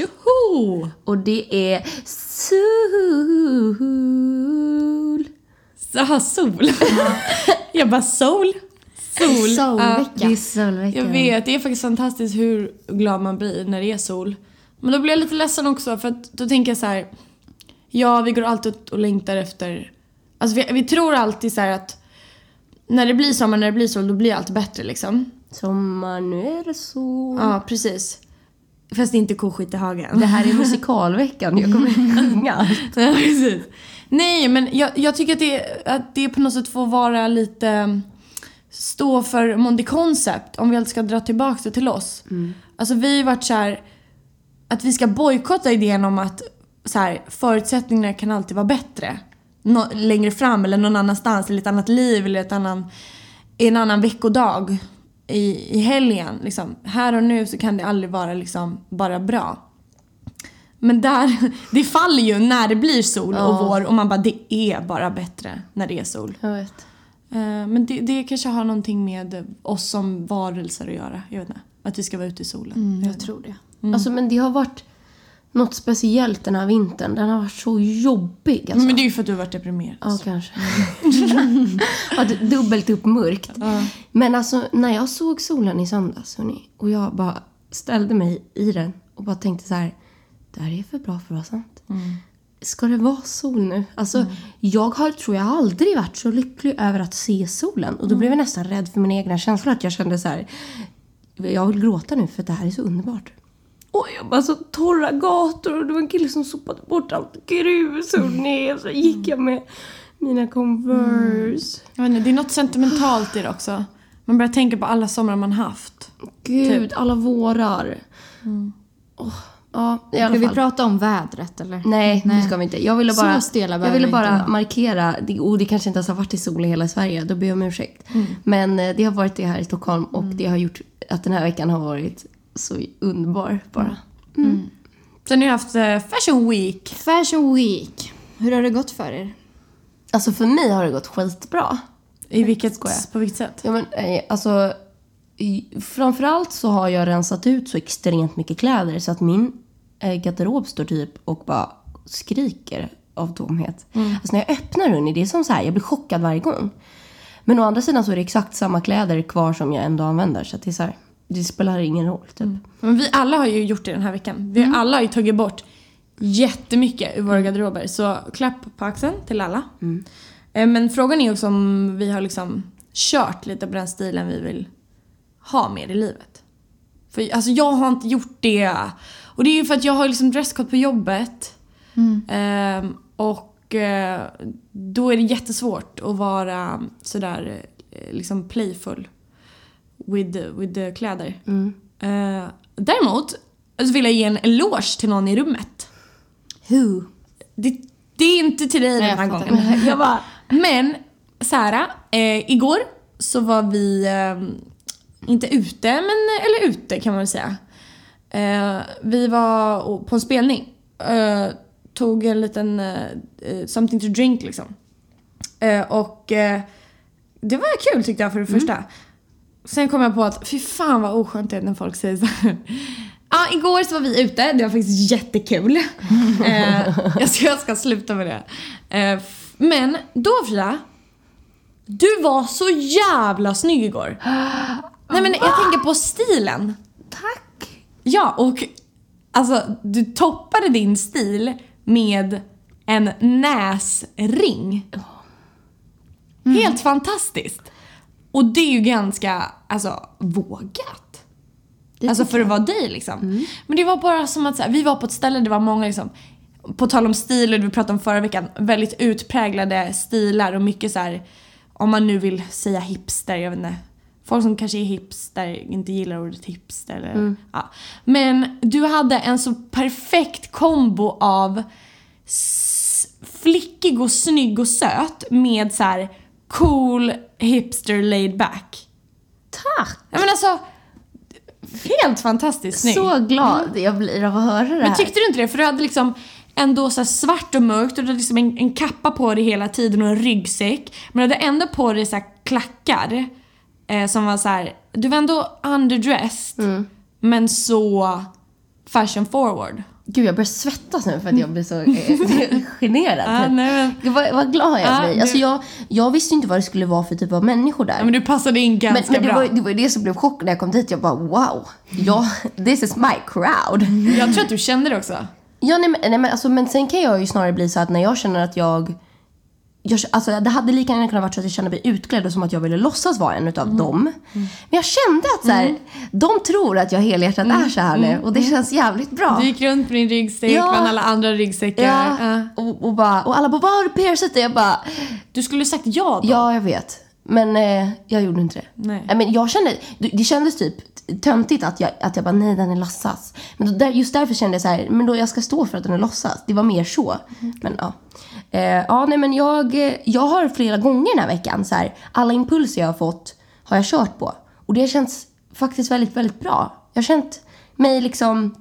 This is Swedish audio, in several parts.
Tjoho! Och det är sol. Jaha, sol. jag bara sol. Sol. Solvecka. Det är solveckan. Jag vet, det är faktiskt fantastiskt hur glad man blir när det är sol. Men då blir jag lite ledsen också för att då tänker jag så här. Ja, vi går alltid och längtar efter... Alltså vi, vi tror alltid så att när det blir sommar, när det blir sol, då blir allt bättre liksom. Sommar, nu är det sol. Ja, precis. Fast det är inte koskit i hagen. Det här är musikalveckan. Jag kommer sjunga allt. Ja, precis. Nej, men jag, jag tycker att det, att det på något sätt får vara lite... Stå för Monday Concept, om vi alltid ska dra tillbaka det till oss. Alltså vi har varit så här, Att vi ska bojkotta idén om att så här, förutsättningarna kan alltid vara bättre. Nå, längre fram eller någon annanstans, eller ett annat liv eller ett annan, en annan veckodag i, i helgen. Liksom. Här och nu så kan det aldrig vara liksom bara bra. Men där, det faller ju när det blir sol och vår och man bara det är bara bättre när det är sol. Jag vet. Eh, Men det, det kanske har någonting med oss som varelser att göra. Jag vet inte. Att vi ska vara ute i solen. Mm, jag tror det. Alltså men det har varit något speciellt den här vintern. Den har varit så jobbig alltså. Men det är ju för att du har varit deprimerad. Ja, kanske. ja, dubbelt upp mörkt. Men alltså, när jag såg solen i söndags, hörni, och jag bara ställde mig i den och bara tänkte så här, det här är för bra för att vara sant. Ska det vara sol nu? Alltså, jag har, tror jag aldrig varit så lycklig över att se solen. Och då blev jag nästan rädd för mina egna känslor. Att jag kände så här, jag vill gråta nu för det här är så underbart. Och jag bara så torra gator och det var en kille som sopade bort allt grus och ner. Så gick jag med mina Converse. Jag vet inte, det är något sentimentalt i det också. Man börjar tänka på alla somrar man haft. Gud, alla vårar. Åh, ja, i alla Ska vi fall. prata om vädret eller? Nej, det ska vi inte. Jag ville bara, stela jag ville vi bara inte markera, det, och det kanske inte ens har varit i sol i hela Sverige, då ber jag om ursäkt. Men eh, det har varit det här i Stockholm och det har gjort att den här veckan har varit så underbar bara. Sen har jag haft eh, Fashion Week. Fashion Week. Hur har det gått för er? Alltså för mig har det gått skitbra. I vilket, på vilket sätt? Ja, men, eh, alltså, framförallt så har jag rensat ut så extremt mycket kläder så att min eh, garderob står typ och bara skriker av tomhet. Alltså när jag öppnar den, det är som så här, jag blir chockad varje gång. Men å andra sidan så är det exakt samma kläder kvar som jag ändå använder. Så det är så här, det spelar ingen roll typ. Men vi alla har ju gjort det den här veckan. Vi alla har ju tagit bort jättemycket ur våra garderober. Så klapp på axeln till alla. Eh, Men frågan är också om vi har liksom kört lite på den stilen vi vill ha mer i livet. För alltså jag har inte gjort det. Och det är ju för att jag har liksom dresscode på jobbet. Ehm, och eh, då är det jättesvårt att vara sådär eh, liksom playful with, with kläder. Eh, däremot så vill jag ge en eloge till någon i rummet. Who? Det, det är inte till dig den här gången. Jag bara, men Sara, eh, igår så var vi eh, inte ute, men eller ute kan man väl säga. Eh, vi var på en spelning. Eh, tog en liten eh, something to drink liksom. Och det var kul tyckte jag för det första. Sen kom jag på att fy fan vad oskönt det är när folk säger så här. Ja, igår så var vi ute. Det var faktiskt jättekul. eh, jag, ska, jag ska sluta med det. Eh, men då Frida. Du var så jävla snygg igår. Nej men jag tänker på stilen. Tack! Ja, och alltså du toppade din stil med en näsring. Helt fantastiskt. Och det är ju ganska, alltså, vågat. alltså för att vara dig liksom. Men det var bara som att så här, vi var på ett ställe, det var många liksom, på tal om stil och det vi pratade om förra veckan, väldigt utpräglade stilar och mycket så här, om man nu vill säga hipster, jag vet inte. Folk som kanske är hipster, inte gillar ordet hipster eller, ja. Men du hade en så perfekt kombo av flickig och snygg och söt med så här cool hipster laid back. Tack! Jag menar alltså, helt fantastiskt snygg. Så glad jag blir av att höra det här. Men tyckte du inte det? För du hade liksom ändå så svart och mörkt och du hade liksom en, en kappa på dig hela tiden och en ryggsäck. Men du hade ändå på dig så här klackar. eh, som var så här, du var ändå underdressed Mm. men så fashion forward. Gud, jag börjar svettas nu för att jag blir så eh, generad. Ja, nej, men, vad, vad glad jag Ja, blir. Alltså jag, jag visste inte vad det skulle vara för typ av människor där. ja, men du passade in Men, ganska men det, bra. var, det var det som blev chocken när jag kom dit. Jag bara wow, ja, this is my crowd. Jag tror att du kände det också. Ja, nej, men, nej, men, alltså, men sen kan jag ju snarare bli så att när jag känner att jag... jag alltså, det hade lika gärna kunnat vara så att jag kände mig utklädd och som att jag ville låtsas vara en utav dem. Men jag kände att så här, de tror att jag helhjärtat är så här nu och det känns jävligt bra. Du gick runt med din ryggsäck Ja. bland alla andra ryggsäckar. Ja, Ja. och, och, bara, och alla bara “Vad har du piercat?” och jag bara Du skulle sagt ja då. “Ja, jag vet”. Men eh, jag gjorde inte det. Nej. Nej, Men jag kände, det kändes typ töntigt att jag, att jag bara “Nej, den är låtsas”. Men då, där, just därför kände jag så här, men då jag ska stå för att den är låtsas. Det var mer så. Men ja. Eh, ja, nej men jag, eh, jag har flera gånger den här veckan så här, alla impulser jag har fått har jag kört på. Och det känns faktiskt väldigt, väldigt bra. Jag har känt mig liksom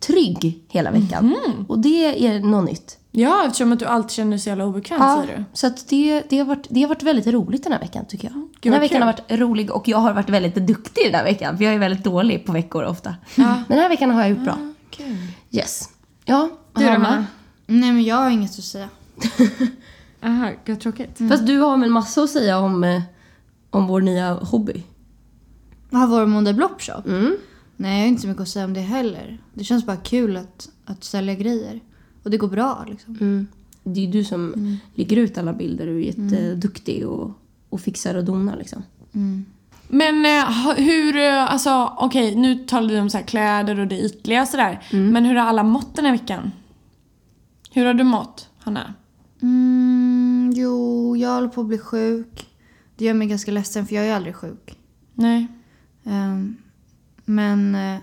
trygg hela veckan. Och det är något nytt. Ja, eftersom att du alltid känner dig så jävla obekväm Ja, säger du. så att det, det, har varit, det har varit väldigt roligt den här veckan tycker jag. den här veckan kul. har varit rolig och jag har varit väldigt duktig den här veckan. För jag är väldigt dålig på veckor ofta. Den här veckan har jag gjort bra. Kul. Yes. Ja, Du då? Nej men jag har inget att säga. Aha, vad tråkigt. Fast du har väl massa att säga om, eh, om vår nya hobby? Har vår Monday Blop Shop? Mm. Nej, jag har inte så mycket att säga om det heller. Det känns bara kul att, att sälja grejer. Och det går bra liksom. Mm. Det är ju du som lägger ut alla bilder. Du är jätteduktig och, och fixar och donar liksom. Men eh, hur, eh, alltså okej nu talar du om så här kläder och det ytliga och sådär. Men hur har alla mått den här veckan? Hur har du mått, Hanna? Mm, jo, jag håller på att bli sjuk. Det gör mig ganska ledsen för jag är aldrig sjuk. Nej. Ehm, men eh,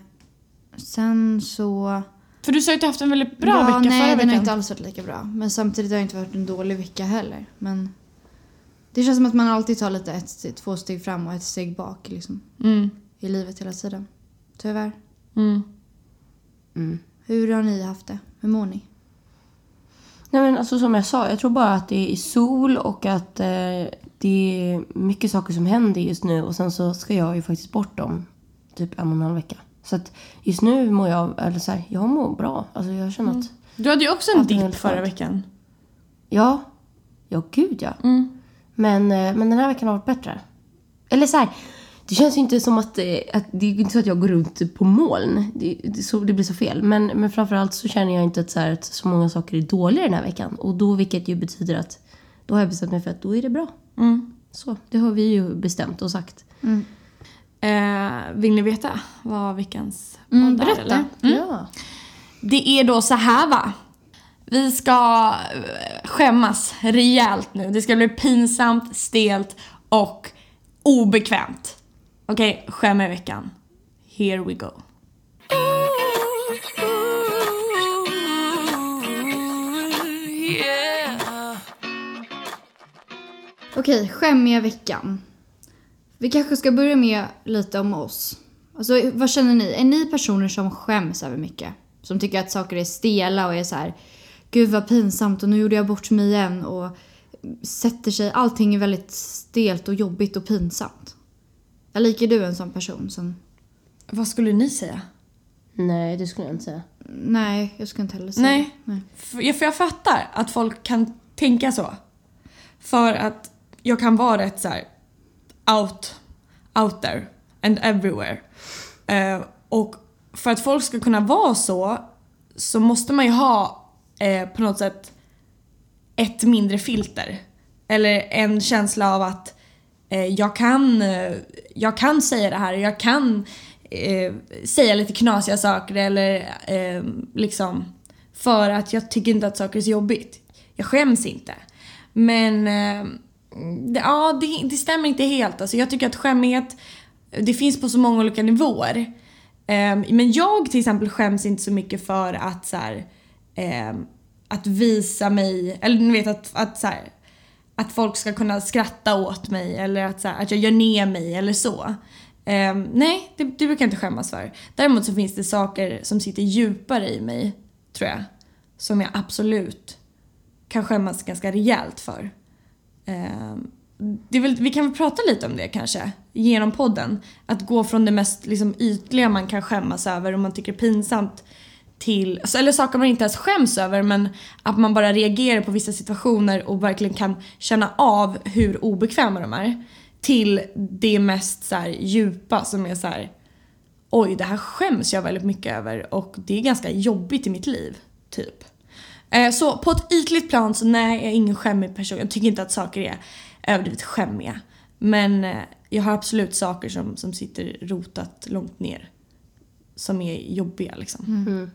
sen så... För du sa ju att du haft en väldigt bra ja, vecka nej, förra den veckan. har inte alls varit lika bra. Men samtidigt har det inte varit en dålig vecka heller. Men det känns som att man alltid tar lite ett, två steg fram och ett steg bak liksom, Mm. i livet hela tiden. Tyvärr. Mm. Hur har ni haft det? Hur mår ni? Nej men alltså som jag sa, jag tror bara att det är sol och att eh, det är mycket saker som händer just nu och sen så ska jag ju faktiskt bort om typ en och en halv vecka. Så att just nu mår jag, eller så här, jag mår bra. Alltså jag känner att, Du hade ju också en dipp förra veckan. ja, ja gud ja. Mm. Men, eh, men den här veckan har varit bättre. Eller så här, det känns ju inte som att, eh, att det är inte så att jag går runt på moln. Det, det, så, det blir så fel. Men, men framförallt så känner jag inte att så, här, att så många saker är dåliga den här veckan. Och då, vilket ju betyder att då har jag bestämt mig för att då är det bra. Mm. Så, det har vi ju bestämt och sagt. Eh, vill ni veta vad veckans Mm, podd är, berätta. eller? Ja. Det är då så här va. Vi ska eh, skämmas rejält nu. Det ska bli pinsamt, stelt och obekvämt. Okej, skäm i veckan. Here we go. Okej, skämmiga veckan. Vi kanske ska börja med lite om oss. Alltså, vad känner ni? Är ni personer som skäms över mycket? Som tycker att saker är stela och är så här, gud vad pinsamt och nu gjorde jag bort mig igen och sätter sig, allting är väldigt stelt och jobbigt och pinsamt. Jag liker du en sån person som, Vad skulle ni säga? Nej, det skulle jag inte säga. nej, jag ska inte heller säga Nej. nej. För jag, för jag fattar att folk kan tänka så. För att jag kan vara rätt så här out, out there and everywhere. Eh, och för att folk ska kunna vara så så måste man ju ha eh, på något sätt ett mindre filter. Eller en känsla av att Eh, jag, kan, eh, jag kan säga det här, jag kan eh, säga lite knasiga saker eller eh, liksom för att jag tycker inte att saker är så jobbigt. Jag skäms inte. Men eh, det, ja, det, det stämmer inte helt. Alltså, jag tycker att skämmighet, det finns på så många olika nivåer. Eh, men jag till exempel skäms inte så mycket för att så här, eh, att visa mig, eller ni vet att, att så här, att folk ska kunna skratta åt mig eller att, så här, att jag gör ner mig eller så. Um, nej, det, det brukar jag inte skämmas för. Däremot så finns det saker som sitter djupare i mig, tror jag, som jag absolut kan skämmas ganska rejält för. Um, det väl, vi kan väl prata lite om det kanske, genom podden. Att gå från det mest liksom, ytliga man kan skämmas över och man tycker är pinsamt till, eller saker man inte ens skäms över men att man bara reagerar på vissa situationer och verkligen kan känna av hur obekväma de är. Till det mest så här, djupa som är så här. oj det här skäms jag väldigt mycket över och det är ganska jobbigt i mitt liv. Typ. Eh, Så på ett ytligt plan så nej, jag är ingen skämmig person. Jag tycker inte att saker är överdrivet skämmiga. Men eh, jag har absolut saker som, som sitter rotat långt ner. Som är jobbiga liksom. Eh,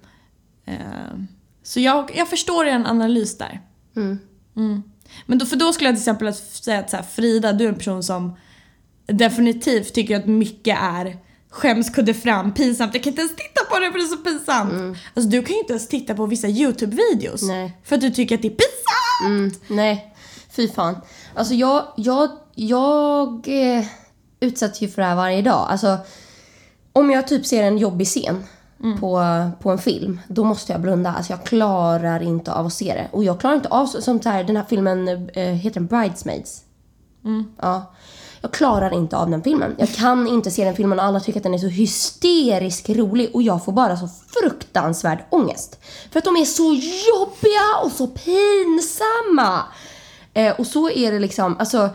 Så jag, jag förstår en analys där. Mm. Men då, för då skulle jag till exempel säga att så här, Frida, du är en person som definitivt tycker att mycket är skämskudde fram, pinsamt. Jag kan inte ens titta på det för det är så pinsamt. Alltså du kan ju inte ens titta på vissa YouTube-videos. Nej. För att du tycker att det är pinsamt. Mm, nej, fy fan. Alltså jag, jag, jag eh, utsätts ju för det här varje dag. Alltså, om jag typ ser en jobbig scen på, på en film, då måste jag blunda. Alltså jag klarar inte av att se det. Och jag klarar inte av, som så här, den här filmen, eh, heter den Bridesmaids? Ja. Jag klarar inte av den filmen. Jag kan inte se den filmen och alla tycker att den är så hysteriskt rolig och jag får bara så fruktansvärd ångest. För att de är så jobbiga och så pinsamma. Eh, och så är det liksom, alltså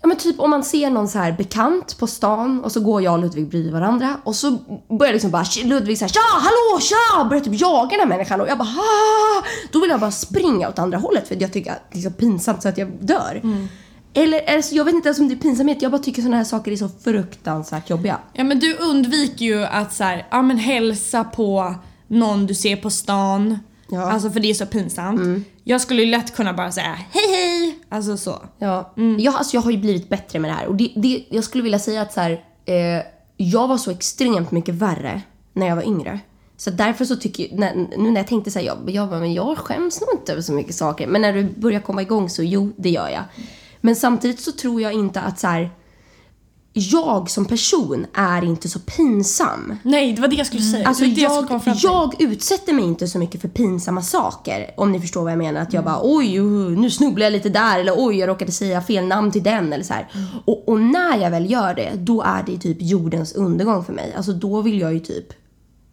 Ja men typ om man ser någon så här bekant på stan och så går jag och Ludvig bredvid varandra och så börjar liksom bara Ludvig säga tja, hallå, tja! Börjar typ jaga den här människan och jag bara ha! Då vill jag bara springa åt andra hållet för jag tycker att det är så pinsamt så att jag dör. Eller, eller så jag vet inte ens om det är pinsamhet, jag bara tycker sådana här saker är så fruktansvärt jobbiga. Ja men du undviker ju att så här, ja men hälsa på någon du ser på stan. Ja. Alltså för det är så pinsamt. Jag skulle ju lätt kunna bara säga hej hej. Alltså så. Ja. Jag, alltså, jag har ju blivit bättre med det här. Och det, det, jag skulle vilja säga att så här, eh, jag var så extremt mycket värre när jag var yngre. Så därför så tycker jag, när, nu när jag tänkte så här, jag, jag, bara, men jag skäms nog inte över så mycket saker. Men när du börjar komma igång så jo, det gör jag. Men samtidigt så tror jag inte att så här, jag som person är inte så pinsam. Nej det var det jag skulle säga. Alltså jag, jag utsätter mig inte så mycket för pinsamma saker. Om ni förstår vad jag menar. Att jag bara oj, uh, nu snubblar jag lite där. Eller oj, jag råkade säga fel namn till den. Eller så här. Och, och när jag väl gör det, då är det typ jordens undergång för mig. Alltså då vill jag ju typ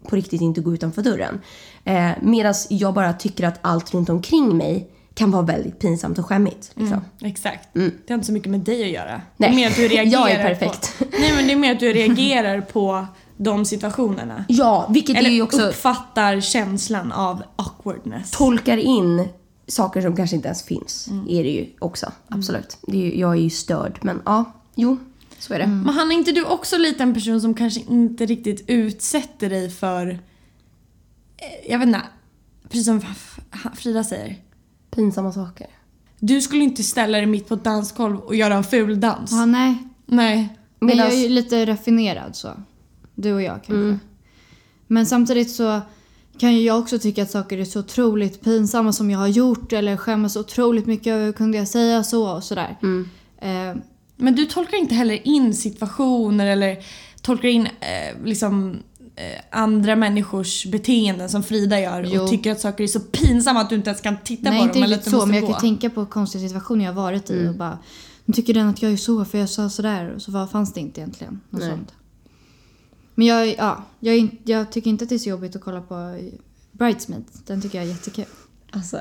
på riktigt inte gå utanför dörren. Eh, Medan jag bara tycker att allt runt omkring mig kan vara väldigt pinsamt och skämmigt. Liksom. Exakt. Det har inte så mycket med dig att göra. Nej. Det är mer att du reagerar Jag är perfekt. På, nej men det är mer att du reagerar på de situationerna. Ja, vilket är Eller ju också uppfattar känslan av awkwardness. tolkar in saker som kanske inte ens finns. Är det ju också. Absolut. Det är ju, jag är ju störd. Men ja, jo, så är det. Men Hanna, är inte du också lite en person som kanske inte riktigt utsätter dig för... eh, Jag vet inte. Precis som Frida säger. Pinsamma saker. Du skulle inte ställa dig mitt på ett dansgolv och göra en ful dans. Ja, nej. Nej. Men jag är ju lite raffinerad så. Du och jag kanske. Men samtidigt så kan ju jag också tycka att saker är så otroligt pinsamma som jag har gjort eller skämmas otroligt mycket över. Kunde jag säga så och sådär. Eh, Men du tolkar inte heller in situationer eller tolkar in eh, liksom andra människors beteenden som Frida gör Jo. och tycker att saker är så pinsamma att du inte ens kan titta nej, på inte dem eller att riktigt så. Men jag gå. kan tänka på konstiga situationer jag har varit i och bara nu tycker den att jag är så för jag sa sådär och så vad fanns det inte egentligen. Nej. sånt. Men jag, ja, jag, jag tycker inte att det är så jobbigt att kolla på Bridesmaids. Den tycker jag är jättekul. Alltså.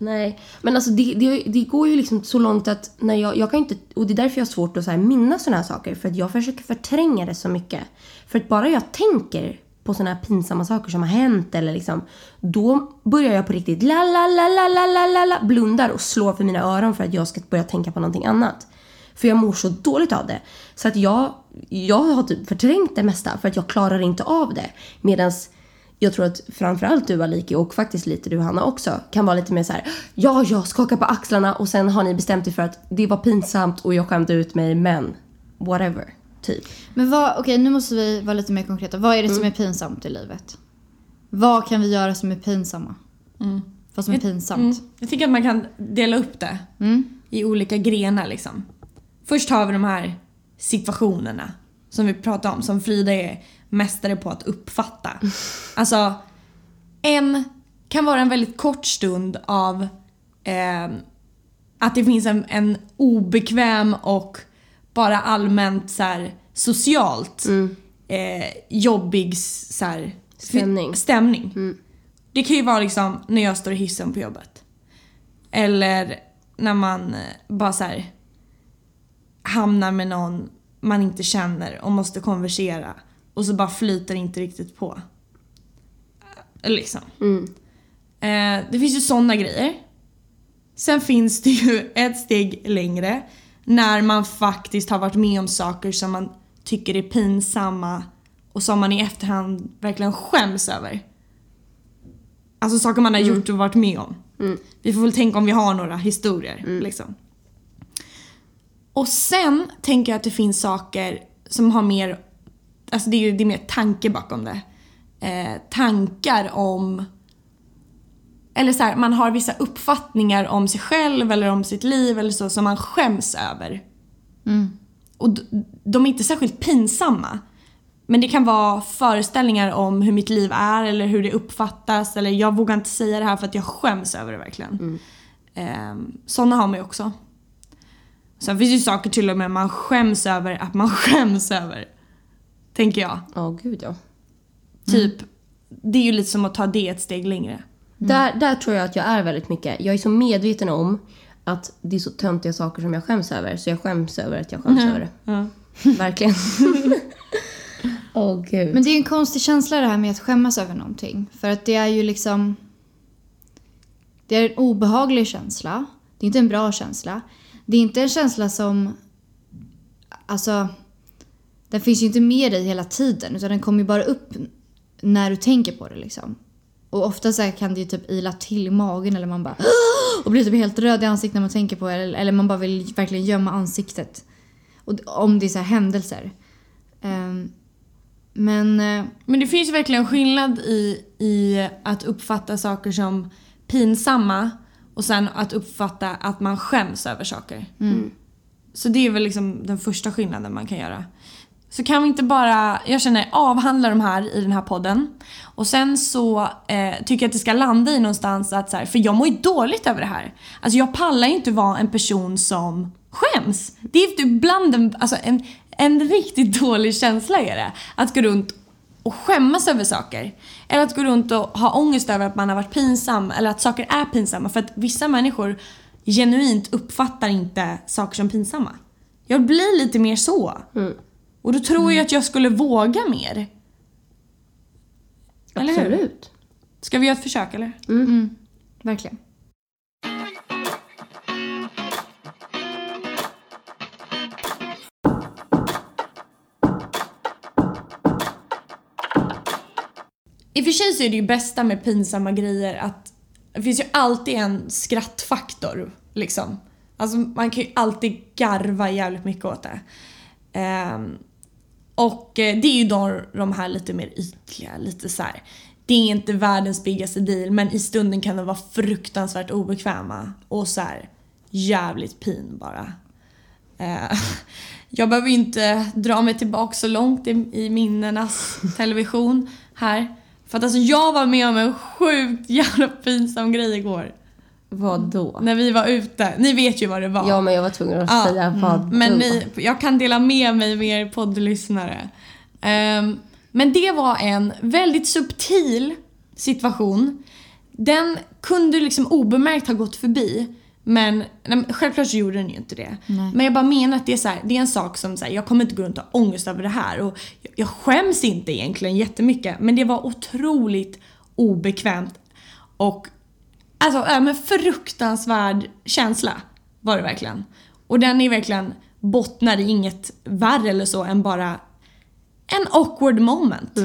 Nej, men alltså det, det, det går ju liksom så långt att när jag, jag kan inte, och det är därför jag har svårt att så minnas såna här saker. För att jag försöker förtränga det så mycket. För att bara jag tänker på såna här pinsamma saker som har hänt eller liksom, då börjar jag på riktigt la la la la la la la la blundar och slår för mina öron för att jag ska börja tänka på någonting annat. För jag mår så dåligt av det. Så att jag, jag har typ förträngt det mesta för att jag klarar inte av det. Medans jag tror att framförallt du Aliki och faktiskt lite du Hanna också kan vara lite mer så här. Ja, jag skakar på axlarna och sen har ni bestämt er för att det var pinsamt och jag skämde ut mig men whatever. Typ. Men vad, okej nu måste vi vara lite mer konkreta. Vad är det som är pinsamt i livet? Vad kan vi göra som är pinsamma? Vad som är pinsamt? Mm. Jag tycker att man kan dela upp det i olika grenar liksom. Först har vi de här situationerna som vi pratade om, som Frida är mästare på att uppfatta. Alltså, en kan vara en väldigt kort stund av eh, att det finns en, en obekväm och bara allmänt så här, socialt eh, jobbig så här, Stämning. stämning. Det kan ju vara liksom när jag står i hissen på jobbet. Eller när man eh, bara så här hamnar med någon man inte känner och måste konversera och så bara flyter inte riktigt på. Eh, Liksom. Eh, det finns ju sådana grejer. Sen finns det ju ett steg längre när man faktiskt har varit med om saker som man tycker är pinsamma och som man i efterhand verkligen skäms över. Alltså saker man har gjort och varit med om. Vi får väl tänka om vi har några historier. Liksom. Och sen tänker jag att det finns saker som har mer, alltså det är det är mer tanke bakom det. Eh, tankar om, eller så här, man har vissa uppfattningar om sig själv eller om sitt liv eller så som man skäms över. Och d- de är inte särskilt pinsamma. Men det kan vara föreställningar om hur mitt liv är eller hur det uppfattas eller jag vågar inte säga det här för att jag skäms över det verkligen. Mm. sådana har man ju också. Sen finns det ju saker till och med man skäms över att man skäms över. Tänker jag. Ja, gud ja. Typ, det är ju lite som att ta det ett steg längre. Där, där tror jag att jag är väldigt mycket. Jag är så medveten om att det är så töntiga saker som jag skäms över. Så jag skäms över att jag skäms över det. Ja. Verkligen. Åh gud. Men det är en konstig känsla det här med att skämmas över någonting. För att det är ju liksom... Det är en obehaglig känsla. Det är inte en bra känsla. Det är inte en känsla som... Alltså... Den finns ju inte med dig hela tiden utan den kommer ju bara upp när du tänker på det liksom. Och ofta så här kan det ju typ ila till i magen eller man bara och blir typ helt röd i ansiktet när man tänker på det eller, eller man bara vill verkligen gömma ansiktet. Och om det är så händelser. Ehm, men eh, Men det finns verkligen skillnad i, i att uppfatta saker som pinsamma och sen att uppfatta att man skäms över saker. Så det är väl liksom den första skillnaden man kan göra. Så kan vi inte bara, jag känner, avhandla de här i den här podden. Och sen så eh, tycker jag att det ska landa i någonstans att så här, för jag mår ju dåligt över det här. Alltså jag pallar ju inte vara en person som skäms. Det är typ bland en, alltså en, en riktigt dålig känsla är det. Att gå runt och skämmas över saker. Eller att gå runt och ha ångest över att man har varit pinsam eller att saker är pinsamma. För att vissa människor genuint uppfattar inte saker som pinsamma. Jag blir lite mer så. Mm. Och då tror jag att jag skulle våga mer. Eller hur? Absolut. Ska vi göra ett försök eller? verkligen. I och för sig så är det ju bästa med pinsamma grejer att det finns ju alltid en skrattfaktor. Liksom. Alltså man kan ju alltid garva jävligt mycket åt det. Ehm, och eh, det är ju då de här lite mer ytliga, lite så här. Det är inte världens biggaste deal men i stunden kan de vara fruktansvärt obekväma och så här jävligt pin bara. Eh, Jag behöver ju inte dra mig tillbaka så långt i, i minnenas television här. För att alltså jag var med om en sjukt jävla pinsam grej igår. Vad då? När vi var ute. Ni vet ju vad det var. Ja, men jag var tvungen att Ja, säga vad Men då? ni, jag kan dela med mig med er poddlyssnare. Ehm, men det var en väldigt subtil situation. Den kunde liksom obemärkt ha gått förbi. Men nej, men självklart så gjorde den ju inte det. Nej. Men jag bara menar att det är, så här, det är en sak som så här, jag kommer inte gå runt och ha ångest över det här. Och jag, jag skäms inte egentligen jättemycket. Men det var otroligt obekvämt. Och Alltså äh, men fruktansvärd känsla var det verkligen. Och den är verkligen bottnar i inget värre eller så än bara en awkward moment.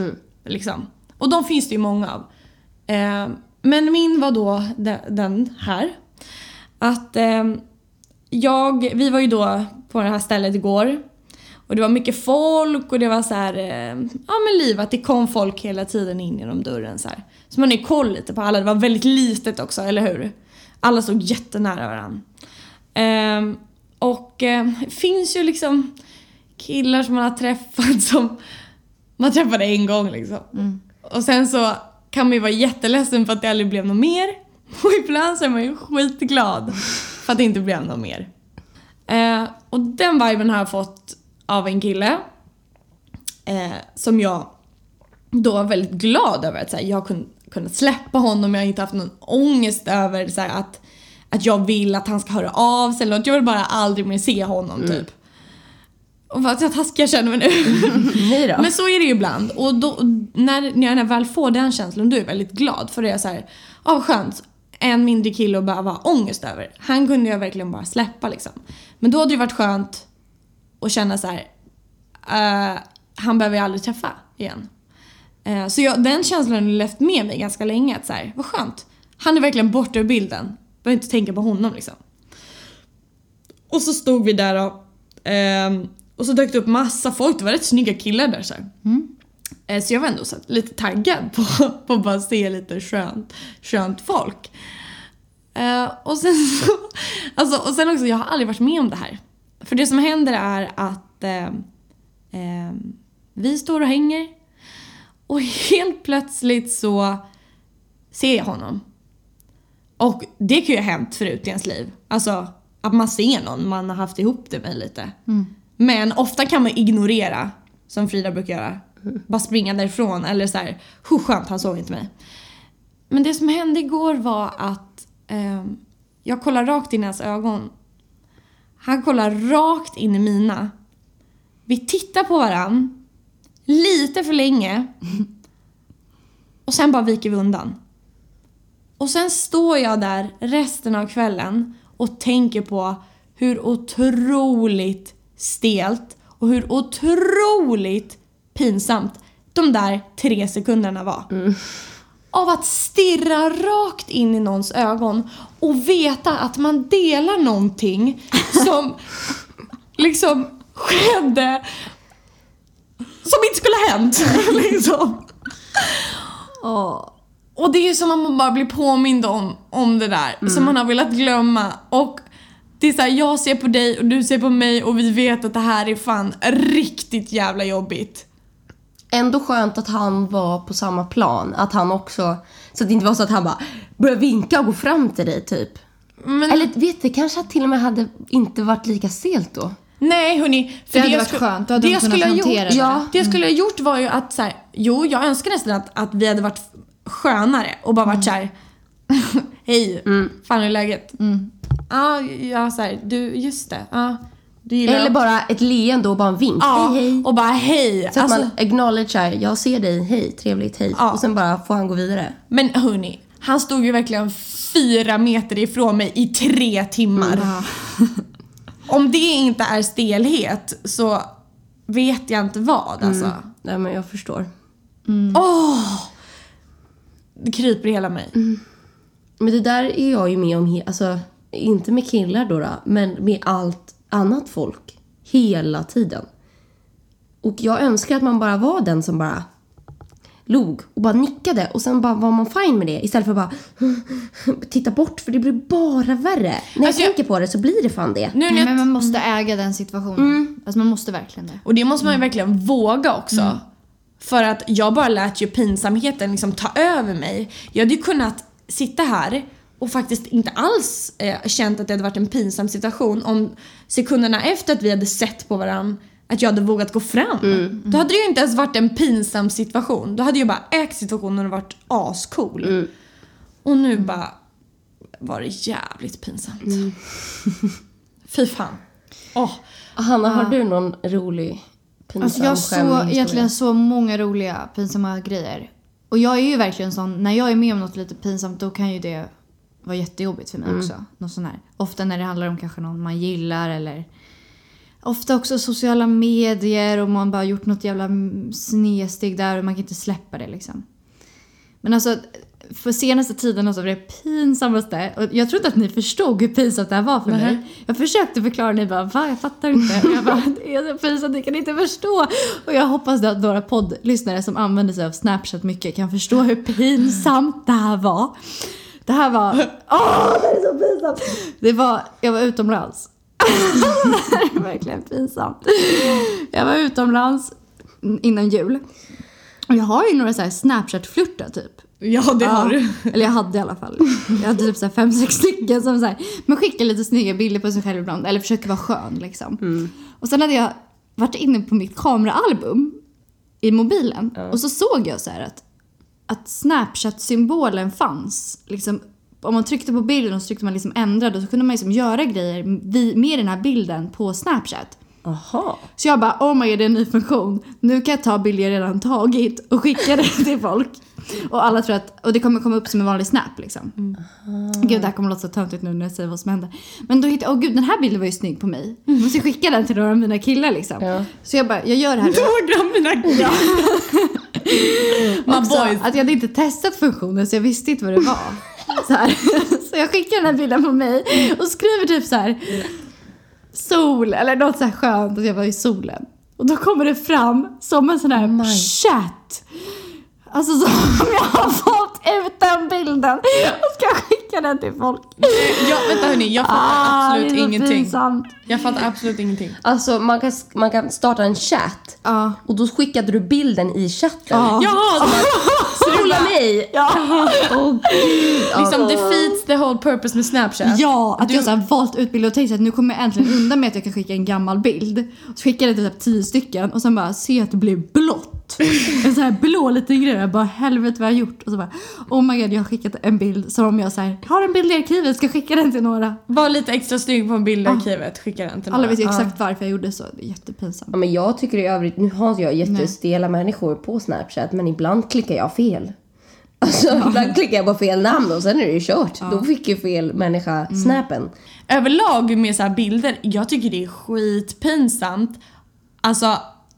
Liksom. Och de finns det ju många av. Eh, men min var då de, den här. Att eh, jag, vi var ju då på det här stället igår. Och det var mycket folk och det var så här, eh, ja men livat. Det kom folk hela tiden in genom dörren så här. Så man ju koll lite på alla. Det var väldigt litet också, eller hur? Alla stod jättenära varandra. Ehm, och eh, finns ju liksom killar som man har träffat som man träffade en gång liksom. Och sen så kan man ju vara jätteledsen för att det aldrig blev något mer. Och ibland så är man ju skitglad. för att det inte blir något mer. Eh, och den viben har jag fått av en kille eh, som jag då var väldigt glad över att här, jag kun, kunnat släppa honom, jag har inte haft någon ångest över så här, att, att jag vill att han ska höra av sig eller något. Jag vill bara aldrig mer se honom typ. Och vad så taskig jag känner mig nu. Men så är det ju ibland. Och då, när, när jag väl får den känslan, då är jag väldigt glad. För det är så här, ja vad skönt. En mindre kille att behöva ha ångest över. Han kunde jag verkligen bara släppa liksom. Men då hade det varit skönt att känna så här, eh, han behöver jag aldrig träffa igen. Eh, så jag, den känslan har levt med mig ganska länge. Att så här, vad skönt. Han är verkligen borta ur bilden. Behöver inte tänka på honom liksom. Och så stod vi där och, ehm, och så dök det upp massa folk. Det var rätt snygga killar där. Så, här. Eh, så jag var ändå så lite taggad på, på att bara se lite skönt, skönt folk. Och, sen så, alltså, och sen också, jag har aldrig varit med om det här. För det som händer är att eh, eh, vi står och hänger och helt plötsligt så ser jag honom. Och det kan ju ha hänt förut i ens liv. Alltså att man ser någon man har haft ihop det med lite. Men ofta kan man ignorera, som Frida brukar göra. Bara springa därifrån eller så här, "Huh, skönt han såg inte mig. Men det som hände igår var att ehm, jag kollar rakt in i hans ögon. Han kollar rakt in i mina. Vi tittar på varann lite för länge. Och sen bara viker vi undan. Och sen står jag där resten av kvällen och tänker på hur otroligt stelt och hur otroligt pinsamt de där tre sekunderna var. Mm. Av att stirra rakt in i någons ögon och veta att man delar någonting som liksom skedde som inte skulle ha hänt. liksom. Åh. Och det är som att man bara blir påmind om, om det där som man har velat glömma. Och det är så här, jag ser på dig och du ser på mig och vi vet att det här är fan riktigt jävla jobbigt. Ändå skönt att han var på samma plan. Att han också... Så att det inte var så att han bara började vinka och gå fram till dig typ. Men Eller vet du, kanske att till och med hade inte varit lika stelt då. nej hörni. För Det hade jag varit skulle- skönt, då hade det de jag skulle ha hantera gjort, det. Ja, det jag skulle ha gjort var ju att så här, jo jag önskar nästan att, att vi hade varit skönare och bara varit så här. hej, fan hur är läget? Ja, ja så här, du, just det. Gillar Eller bara ett leende och bara en vink. Ja, Hej hej. och bara hej. Så att Alltså, man acknowledgear, jag ser dig, hej, trevligt, hej. Ja. Och sen bara får han gå vidare. Men hörni, han stod ju verkligen fyra meter ifrån mig i tre timmar. Om det inte är stelhet så vet jag inte vad alltså. Nej men jag förstår. Åh! Det kryper i hela mig. Men det där är jag ju med om, alltså inte med killar då, då men med allt annat folk. Hela tiden. Och jag önskar att man bara var den som bara log och bara nickade och sen bara var man fine med det istället för att bara titta bort för det blir bara värre. När Alltså, jag jag- tänker på det så blir det fan det. Nu jag men man måste äga den situationen. Alltså man måste verkligen det. Och det måste man ju verkligen våga också. För att jag bara lät ju pinsamheten liksom ta över mig. Jag hade ju kunnat sitta här och faktiskt inte alls eh, känt att det hade varit en pinsam situation om sekunderna efter att vi hade sett på varandra att jag hade vågat gå fram. Då hade det ju inte ens varit en pinsam situation. Då hade jag bara ägt situationen och varit ascool. Och nu bara var det jävligt pinsamt. Fy fan. Åh. Hanna, har du någon rolig pinsam Alltså jag har så, egentligen så många roliga pinsamma grejer. Och jag är ju verkligen sån, när jag är med om något lite pinsamt då kan ju det vara jättejobbigt för mig också. Något sånt här. Ofta när det handlar om kanske någon man gillar eller Ofta också sociala medier och man bara gjort något jävla snedsteg där och man kan inte släppa det liksom. Men alltså, för senaste tiden alltså det pinsammaste, och jag trodde att ni förstod hur pinsamt det här var för mig. Jag försökte förklara och ni bara va, jag fattar inte. Och jag bara, det är så pinsamt, ni kan inte förstå. Och jag hoppas att några poddlyssnare som använder sig av Snapchat mycket kan förstå hur pinsamt det här var. Det här var, åh det är så pinsamt. Det var, jag var utomlands. det här är verkligen pinsamt. Jag var utomlands innan jul. Jag har ju några så här Snapchat-flörtar typ. Ja, det har du. Eller jag hade i alla fall. Jag hade typ så fem, sex stycken som så här, man skickar lite snygga bilder på sig själv ibland. Eller försöker vara skön liksom. Och sen hade jag varit inne på mitt kameraalbum i mobilen. Och så såg jag så här att, att Snapchat-symbolen fanns. Liksom, om man tryckte på bilden och så tryckte man liksom ändrade så kunde man liksom göra grejer med den här bilden på Snapchat. Aha. Så jag bara, oh my god det är en ny funktion. Nu kan jag ta bilder jag redan tagit och skicka det till folk. Och alla tror att, och det kommer komma upp som en vanlig snap liksom. Gud det här kommer låta så töntigt nu när jag säger vad som hände. Men då hittade jag, åh gud den här bilden var ju snygg på mig. Jag måste skicka den till några av mina killar liksom. Ja. Så jag bara, jag gör det här. Några av mina ja. My Också boys. att jag hade inte testat funktionen så jag visste inte vad det var. Så, så jag skickar den här bilden på mig och skriver typ så här sol eller något så här skönt att jag var i solen. Och då kommer det fram som en sån här my. chatt. Alltså som jag har fått ut den bilden och ska skicka den till folk. Ja, vänta hörni, jag fattar Ah, absolut det är så ingenting. pinsamt. Jag fattar absolut ingenting. Alltså man kan, man kan starta en chatt Ja. och då skickade du bilden i chatten. Ja. Jaha! Sola mig! Ja. Gud. Liksom alltså. defeats the whole purpose med Snapchat. Ja, att Du- jag så här valt ut bilder och tänkte att nu kommer jag äntligen undan med att jag kan skicka en gammal bild. Så skickade jag till typ tio stycken och sen bara se att det blev blått. En sån här blå liten grej. Jag bara helvete vad jag har gjort. Och så bara oh my god jag har skickat en bild som om jag så här, har en bild i arkivet ska skicka den till några. Var lite extra snygg på en bild i arkivet, skicka den till Alla några. vet ju Ja. exakt varför jag gjorde så. Det är jättepinsamt. Ja, men jag tycker i övrigt, nu har jag jättestela människor på Snapchat men ibland klickar jag fel. Alltså ibland klickar jag på fel namn och sen är det ju kört. Då fick ju fel människa snappen. Överlag med så här bilder, jag tycker det är skitpinsamt. Alltså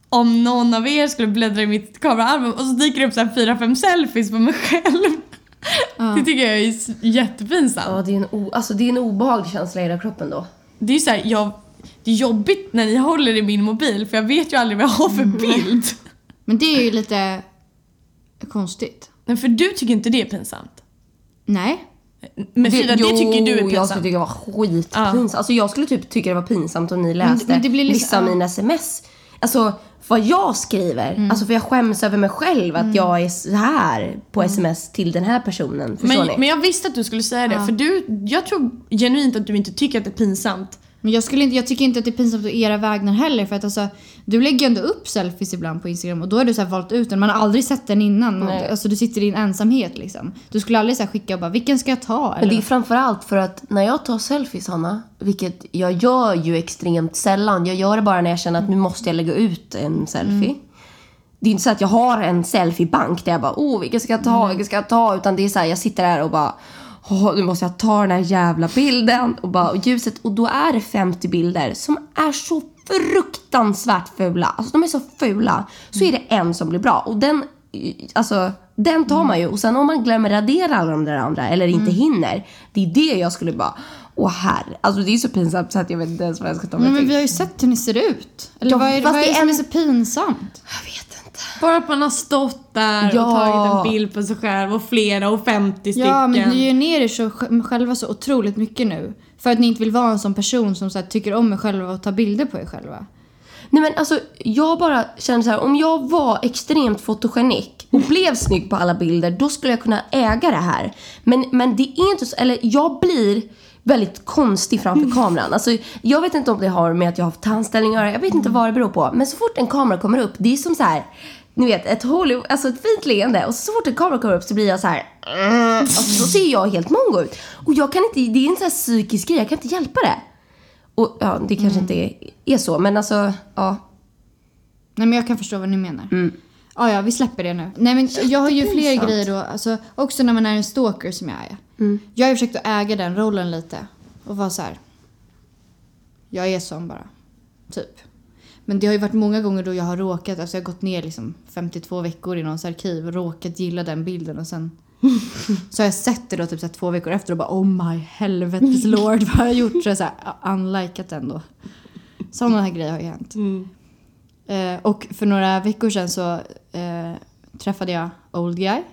om någon av er skulle bläddra i mitt kameraalbum och så dyker det upp så här fyra, fem selfies på mig själv. Det tycker jag är jättepinsamt. Ja, det är en, o, alltså, det är en obehaglig känsla i hela kroppen då. Det är ju så här, jag, det är jobbigt när ni håller i min mobil för jag vet ju aldrig vad jag har för bild. Men det är ju lite konstigt. Men för du tycker inte det är pinsamt? Nej. Men Frida, det, tycker du är jag skulle pinsamt. tycka det var skitpinsamt. Alltså jag skulle typ tycka det var pinsamt om ni läste men det blir liksom- vissa av ja. mina sms. Alltså vad jag skriver. Mm. Alltså för jag skäms över mig själv att jag är så här på Mm. sms till den här personen. Förstår Men, ni? men jag visste att du skulle säga det för du, jag tror genuint att du inte tycker att det är pinsamt. Men jag, skulle inte, jag tycker inte att det är pinsamt å era vägnar heller för att alltså, du lägger ju ändå upp selfies ibland på Instagram och då har du så valt ut den. Man har aldrig sett den innan. Nej. Alltså du sitter i din ensamhet liksom. Du skulle aldrig så skicka och bara vilken ska jag ta? Men Eller? det är framförallt för att när jag tar selfies, Hanna, vilket jag gör ju extremt sällan. Jag gör det bara när jag känner att nu måste jag lägga ut en selfie. Det är inte så att jag har en selfiebank där jag bara, oh vilken ska jag ta, vilken ska jag ta? Utan det är så här, jag sitter där och bara, åh nu måste jag ta den här jävla bilden. Och bara, och ljuset, och då är det 50 bilder som är så fruktansvärt fula. Alltså de är så fula. Så är det en som blir bra. Och den, alltså den tar man ju. Och sen om man glömmer radera alla de där andra eller inte hinner. Det är det jag skulle bara, åh herre. Alltså det är så pinsamt så att jag vet inte ens vad jag ska ta mig men, men vi har ju sett hur ni ser ut. Eller Ja, vad är, vad är det som en- är så pinsamt? Jag vet inte. Bara att man har stått där Ja. och tagit en bild på sig själv och flera och 50 stycken. Ja, men ni gör ner er så, själva så otroligt mycket nu. För att ni inte vill vara en sån person som så här, tycker om er själva och tar bilder på er själva. Nej men alltså jag bara känner så här, om jag var extremt fotogenik och blev snygg på alla bilder, då skulle jag kunna äga det här. Men, men det är inte så, eller jag blir väldigt konstig framför kameran. Alltså, jag vet inte om det har med att jag har haft tandställning att göra, jag vet inte vad det beror på. Men så fort en kamera kommer upp, det är som så här, ni vet ett Hollywood, alltså ett fint leende och så fort en kamera kommer upp så blir jag så här. "Mm." Alltså, då ser jag helt mongo ut. Och jag kan inte, det är en sån här psykisk grej, jag kan inte hjälpa det. Och ja, det kanske inte är, är så, men alltså, ja. Nej men jag kan förstå vad ni menar. Ja, ja, vi släpper det nu. Nej men jag har ju fler grejer då, alltså också när man är en stalker som jag är. Jag har ju försökt att äga den rollen lite och vara så här. Jag är sån bara. Typ. Men det har ju varit många gånger då jag har råkat, alltså jag har gått ner liksom 52 veckor i någons arkiv och råkat gilla den bilden och sen så har jag sett det då typ så två veckor efter och bara oh my helvetes lord vad har jag gjort? Så jag har unlikat den då. Sådana här grejer har ju hänt. Eh, och för några veckor sedan så eh, träffade jag Old Guy.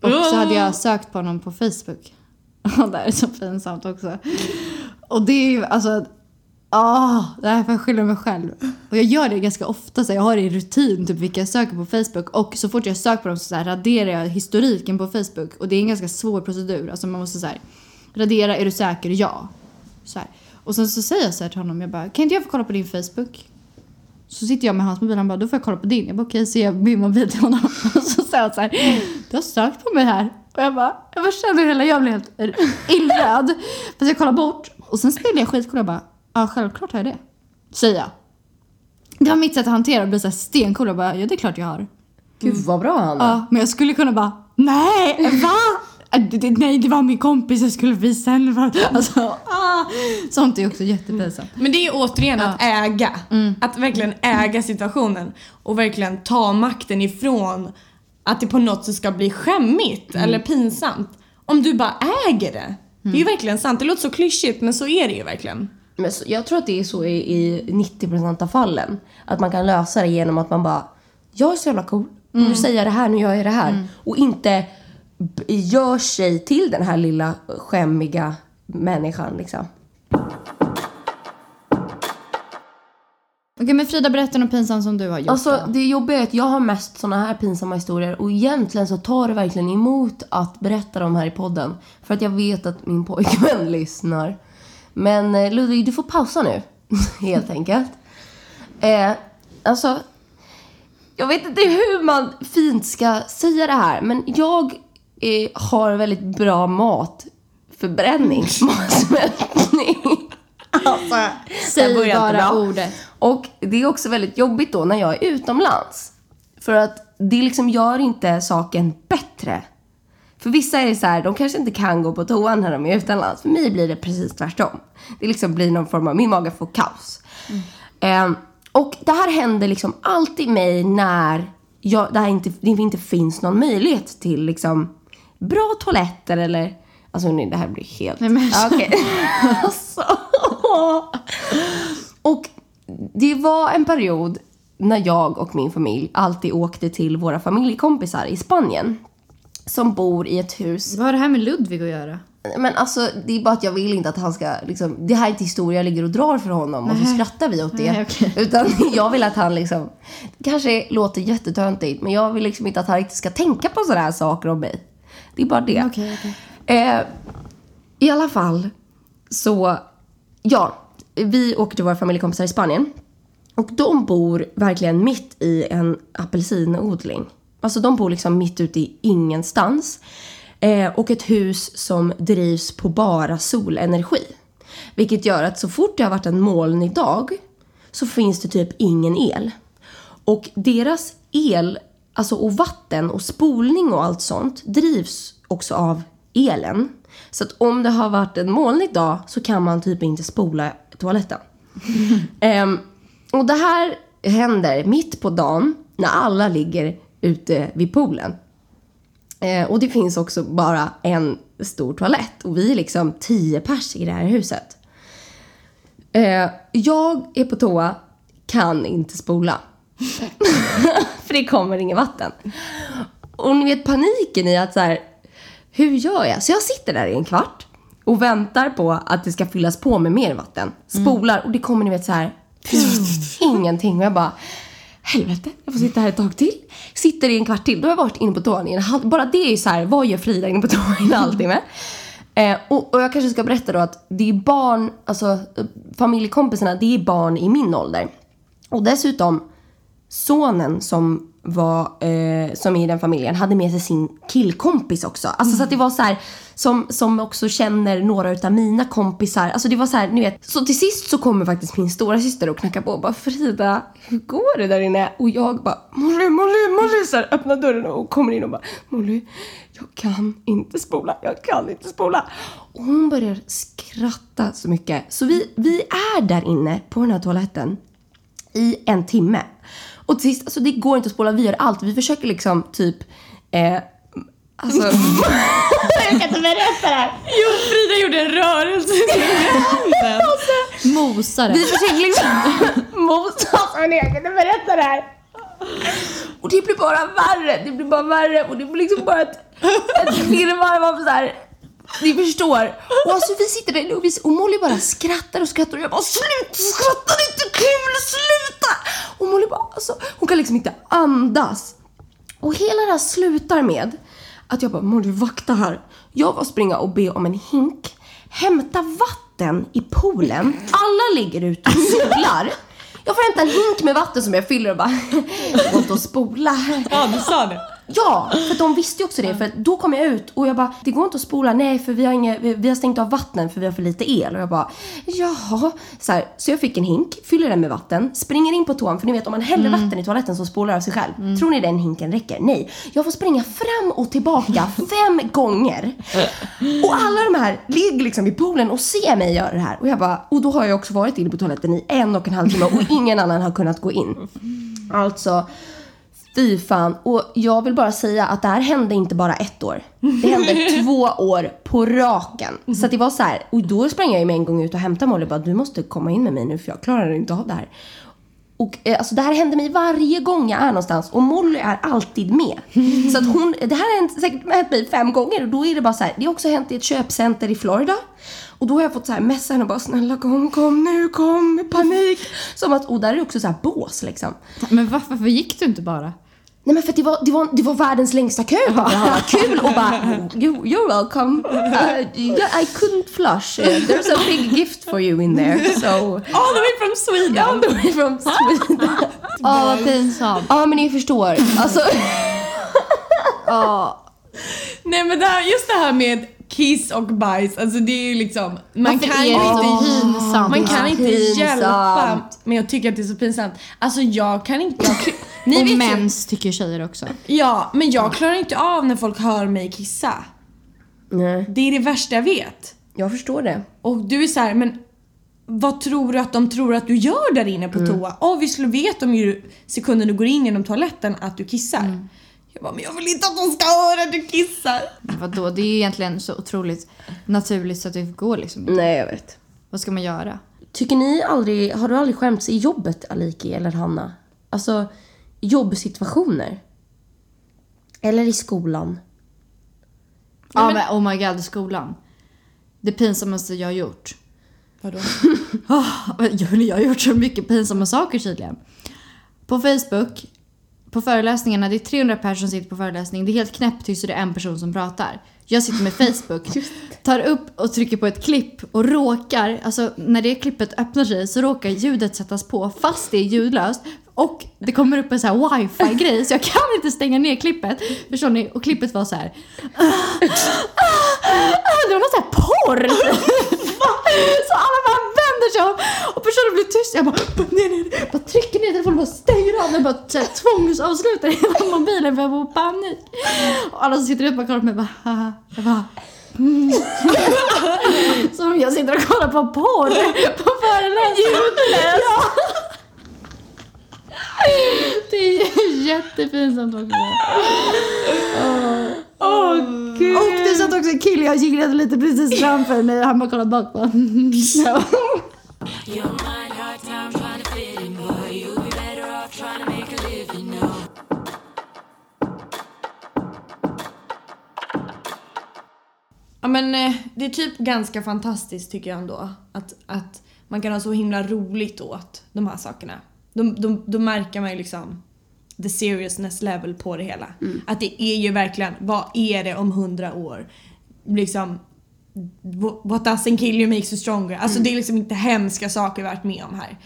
Och så hade jag sökt på honom på Facebook. Och det här är så pinsamt också. Och det är ju alltså... Ah, det här får jag skylla mig själv. Och jag gör det ganska ofta, så jag har det i rutin, typ vilka jag söker på Facebook. Och så fort jag söker på dem så, så här, raderar jag historiken på Facebook. Och det är en ganska svår procedur. Alltså man måste så här, radera, är du säker? Ja. Så här. Och sen så säger jag så här till honom, jag bara, kan inte jag få kolla på din Facebook? Så sitter jag med hans mobil, han bara, då får jag kolla på din. Jag bara, okej, så jag min mobil till honom. Och så säger han så här, du har sökt på mig här. Och jag bara, jag bara känner hela, jag blir helt illröd. Fast jag kollar bort. Och sen spelar jag skitcool och bara, ja självklart har jag det. Säger jag. Det var mitt sätt att hantera och bli såhär stencool och bara, ja det är klart jag har. Gud vad bra han är. Ja, men jag skulle kunna bara, nej, va? Äh, det- det- Nej, det var min kompis jag skulle visa henne för. Alltså, ah. Sånt är också jättepinsamt. Men det är återigen att äga. Att verkligen äga situationen. Och verkligen ta makten ifrån att det på något sätt ska bli skämmigt eller pinsamt. Om du bara äger det. Det är ju verkligen sant. Det låter så klyschigt men så är det ju verkligen. Men jag tror att det är så i, i 90% av fallen. Att man kan lösa det genom att man bara, jag är så jävla cool. Nu säger jag det här, nu gör jag det här. Och inte gör sig till den här lilla skämmiga människan liksom. Okej, men Frida, berätta något pinsamt som du har gjort Alltså då. det jobbiga är att jag har mest såna här pinsamma historier och egentligen så tar det verkligen emot att berätta dem här i podden. För att jag vet att min pojkvän lyssnar. Men eh, Ludvig, du får pausa nu. Helt enkelt. Eh, alltså, jag vet inte hur man fint ska säga det här, men jag eh, har väldigt bra matförbränning. Matsmältning. Alltså, Säg bara bra. ordet. Och det är också väldigt jobbigt då när jag är utomlands. För att det liksom gör inte saken bättre. För vissa är det så här, de kanske inte kan gå på toan när de är utomlands. För mig blir det precis tvärtom. Det liksom blir någon form av, min mage får kaos. Eh, och det här händer liksom alltid mig när jag, det, inte, det inte finns någon möjlighet till liksom bra toaletter eller... Alltså nej, det här blir helt... Nej, men- okej. alltså. Och det var en period när jag och min familj alltid åkte till våra familjekompisar i Spanien. Som bor i ett hus Vad har det här med Ludvig att göra? men alltså, det är bara att jag vill inte att han ska... Liksom, det här är inte historia jag ligger och drar för honom och så skrattar vi åt det. Nej, okej. Utan jag vill att han liksom... Kanske låter jättetöntigt, men jag vill liksom inte att han riktigt ska tänka på sådana här saker om mig. Det är bara det. Okej, okej. Eh, I alla fall, så... Ja, vi åker till våra familjekompisar i Spanien. Och de bor verkligen mitt i en apelsinodling. Alltså de bor liksom mitt ute i ingenstans. Eh, och ett hus som drivs på bara solenergi. Vilket gör att så fort det har varit en molnig dag så finns det typ ingen el. Och deras el, alltså och vatten och spolning och allt sånt drivs också av elen. Så att om det har varit en molnig dag så kan man typ inte spola toaletten. Ehm, och det här händer mitt på dagen när alla ligger ute vid poolen. Eh, och det finns också bara en stor toalett och vi är liksom tio pers i det här huset. Eh, jag är på toa, kan inte spola. För det kommer inget vatten. Och ni vet paniken i att så här, hur gör jag? Så jag sitter där i en kvart och väntar på att det ska fyllas på med mer vatten. Spolar och det kommer ni vet så här, ingenting. Och jag bara, helvete, jag får sitta här ett tag till. Sitter i en kvart till. Då har jag varit inne på toan i en halv... Bara det är ju så här, vad gör Frida inne på toan i en halvtimme? Eh, och, och jag kanske ska berätta då att det är barn, alltså familjekompisarna, det är barn i min ålder. Och dessutom, sonen som var, eh, som är i den familjen, hade med sig sin killkompis också. Alltså så att det var så här, som, som också känner några utav mina kompisar. Alltså det var så här, ni vet. Så till sist så kommer faktiskt min stora syster och knackar på och bara Frida, hur går det där inne? Och jag bara Molly, Molly, Molly, så här, öppnar dörren och kommer in och bara Molly, jag kan inte spola, jag kan inte spola. Och hon börjar skratta så mycket. Så vi, vi är där inne på den här toaletten i en timme. Och till sist, alltså det går inte att spola, vi gör allt. Vi försöker liksom typ... Eh, alltså... jag kan inte berätta det här. Jo, Frida gjorde en rörelse handen. Mosare. Vi försöker liksom mosa. Hörni, jag kan inte berätta det här. Och det blir bara värre, det blir bara värre och det blir liksom bara ett, ett virrvarr av så här. Ni förstår. Och alltså vi sitter där och, vi, och Molly bara skrattar och skrattar och jag bara sluta skratta, det är inte kul, sluta! liksom inte andas. Och hela det här slutar med att jag bara, Molly vakta här. Jag var springa och be om en hink, hämta vatten i poolen. Alla ligger ute och solar. Jag får hämta en hink med vatten som jag fyller och bara, gå och spola. Ja, du sa det. Ja, för de visste ju också det. För då kom jag ut och jag bara, det går inte att spola. Nej, för vi har, inga, vi, vi har stängt av vatten för vi har för lite el. Och jag bara, jaha. Så, här, så jag fick en hink, fyller den med vatten, springer in på toan. För ni vet, om man häller vatten i toaletten så spolar det av sig själv. Tror ni den hinken räcker? Nej. Jag får springa fram och tillbaka fem gånger. Och alla de här ligger liksom i poolen och ser mig göra det här. Och jag bara, och då har jag också varit inne på toaletten i en och en halv timme och ingen annan har kunnat gå in. Alltså, Fy fan. Och jag vill bara säga att det här hände inte bara ett år. Det hände två år på raken. Så att det var så här, och då sprang jag med en gång ut och hämtade Molly och bara, du måste komma in med mig nu för jag klarar inte av det här. Och eh, alltså det här händer mig varje gång jag är någonstans och Molly är alltid med. Så att hon, det här har säkert hänt mig fem gånger och då är det bara så här, det har också hänt i ett köpcenter i Florida. Och då har jag fått så här messa henne och bara snälla kom, kom nu, kom, panik. Som att, och där är det också så här bås liksom. Men varför, varför gick du inte bara? Nej men för att det var, det var, det var världens längsta kö. Det var kul och bara you, you're welcome. Uh, yeah, I couldn't flush. Uh, there's a big gift for you in there. So All the way from Sweden! all the way from Sweden. Åh, vad pinsamt. Ja men ni förstår. Alltså, Ja. Nej men det här, just det här med kiss och bajs, alltså det är ju liksom... Man Varför kan är ju inte, pinsamt? man kan inte Pinsamt. hjälpa men jag tycker att det är så pinsamt. Alltså jag kan inte... Jag, ni Och vet ju, mens tycker tjejer också. Ja, men jag klarar inte av när folk hör mig kissa. nej, Det är det värsta jag vet. jag förstår det. Och du är så här, men vad tror du att de tror att du gör där inne på toa? Obviously vet de ju sekunden du går in genom toaletten att du kissar. Jag bara, men jag vill inte att de ska höra att du kissar. Men vadå, det är ju egentligen så otroligt naturligt så att det går liksom inte. Nej jag vet. Vad ska man göra? Tycker ni aldrig, har du aldrig skämts i jobbet Aliki eller Hanna? Alltså jobbsituationer. Eller i skolan. Ja men oh my god, skolan. Det pinsammaste jag har gjort. Vadå? Oh, jag har gjort så mycket pinsamma saker tydligen. På Facebook, på föreläsningarna, det är 300 personer som sitter på föreläsning. Det är helt knäpptyst och det är en person som pratar. Jag sitter med Facebook, tar upp och trycker på ett klipp och råkar, alltså när det klippet öppnar sig så råkar ljudet sättas på fast det är ljudlöst. Och det kommer upp en så här wifi-grej så jag kan inte stänga ner klippet. Förstår ni? Och klippet var så här. Det var någon sån här porr! så alla bara vänder sig om och personen blir tyst. Jag bara, nej, nej, nej. bara trycker ner telefonen och bara stänger av den. Bara så här, tvångsavslutar hela mobilen för jag får panik. Och alla som sitter ute bara kollar på mig bara, haha. Jag bara, mm. Som jag sitter och kollar på porr på föreläsningen. Ja. Det är jättepinsamt också. Åh gud! Och det satt också en kille jag jinglade lite precis framför mig och han bara kollade bak på. Ja. You don't mind hard time trying to fit in, boy. You'll be better off trying to make a living, no. Ja men eh, det är typ ganska fantastiskt tycker jag ändå. Att, att man kan ha så himla roligt åt de här sakerna. Då, då, då märker man ju liksom the seriousness level på det hela. Att det är ju verkligen, vad är det om hundra år? Liksom, wh- what doesn't kill you makes you stronger. Alltså det är liksom inte hemska saker vi varit med om här.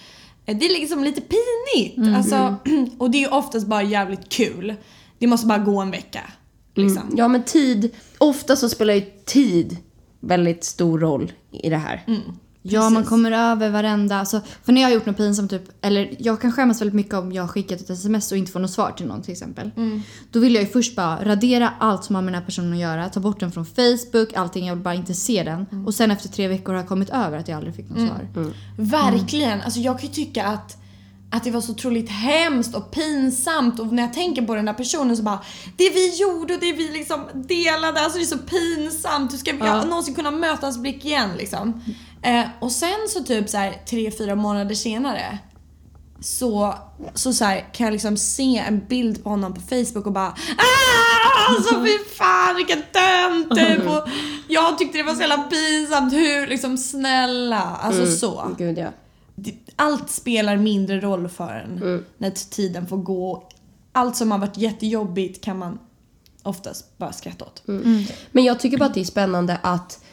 Eh, Det är liksom lite pinigt. Alltså, och det är ju oftast bara jävligt kul. Det måste bara gå en vecka. Liksom. Ja men tid, ofta så spelar ju tid väldigt stor roll i det här. Ja, man kommer över varenda... Alltså, för när jag har gjort något pinsamt, typ, eller jag kan skämmas väldigt mycket om jag har skickat ett sms och inte får något svar till någon till exempel. Då vill jag ju först bara radera allt som har med den här personen att göra, ta bort den från Facebook, allting, jag vill bara inte se den. Och sen efter tre veckor har jag kommit över att jag aldrig fick något svar. Verkligen. Alltså jag kan ju tycka att, att det var så otroligt hemskt och pinsamt och när jag tänker på den där personen så bara Det vi gjorde och det vi liksom delade, alltså det är så pinsamt. Hur ska vi Ja. någonsin kunna möta hans blick igen liksom? Eh, och sen så typ så här tre, fyra månader senare så, så, så här, kan jag liksom se en bild på honom på Facebook och bara ah, alltså fy fan vilken tönt typ. Och jag tyckte det var så jävla pinsamt hur liksom snälla, alltså så. Gud ja. allt spelar mindre roll för en när tiden får gå. Allt som har varit jättejobbigt kan man oftast bara skratta åt. Men jag tycker bara att det är spännande att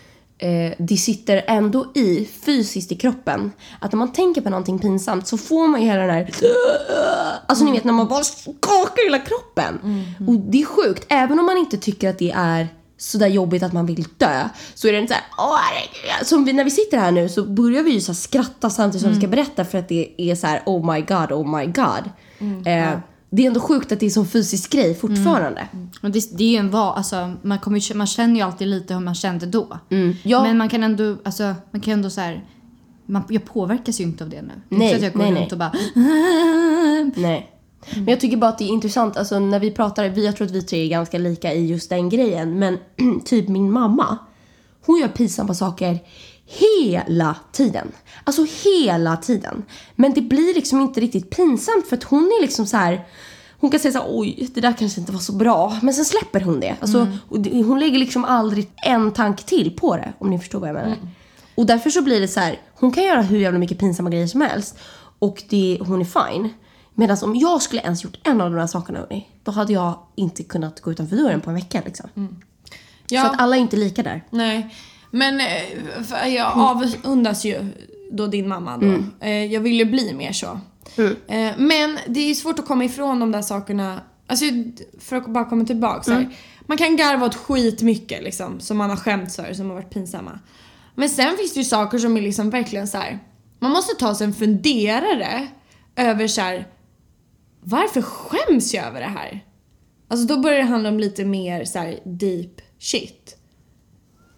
eh, det sitter ändå i fysiskt i kroppen. Att när man tänker på någonting pinsamt så får man ju hela den här... Alltså ni vet när man bara skakar hela kroppen. Och det är sjukt. Även om man inte tycker att det är sådär jobbigt att man vill dö. Så är det inte såhär, åh herregud. Som vi, när vi sitter här nu så börjar vi ju så skratta samtidigt som vi ska berätta för att det är så här: oh my god, oh my god. Eh, det är ändå sjukt att det är en sån fysisk grej fortfarande. Och det, det är ju en va, alltså, man, kommer, man känner ju alltid lite hur man kände då. Ja. Men man kan ändå, alltså, man kan ändå så här, man, jag påverkas ju inte av det nu. Det är Nej, inte så att jag går nej, runt nej. och bara Nej. Men jag tycker bara att det är intressant, alltså när vi pratar, vi, jag tror att vi tre är ganska lika i just den grejen, men typ min mamma, hon gör pinsamma saker hela tiden. Alltså hela tiden. Men det blir liksom inte riktigt pinsamt för att hon är liksom så här. Hon kan säga så här, oj, det där kanske inte var så bra. Men sen släpper hon det. Alltså, det- hon lägger liksom aldrig en tanke till på det, om ni förstår vad jag menar. Och därför så blir det så här, hon kan göra hur jävla mycket pinsamma grejer som helst. Och det, hon är fine. Medan om jag skulle ens gjort en av de här sakerna, hörni, då hade jag inte kunnat gå utanför dörren på en vecka liksom. Ja. Så att alla är inte lika där. Nej, men eh, jag avundas ju då din mamma då. Eh, Jag vill ju bli mer så. Eh, Men det är svårt att komma ifrån de där sakerna. Alltså för att bara komma tillbaka här. Man kan garva åt skit mycket liksom som man har skämts för, som har varit pinsamma. Men sen finns det ju saker som är liksom verkligen så här. Man måste ta sig en funderare över så här. Varför skäms jag över det här? Alltså då börjar det handla om lite mer så här deep shit.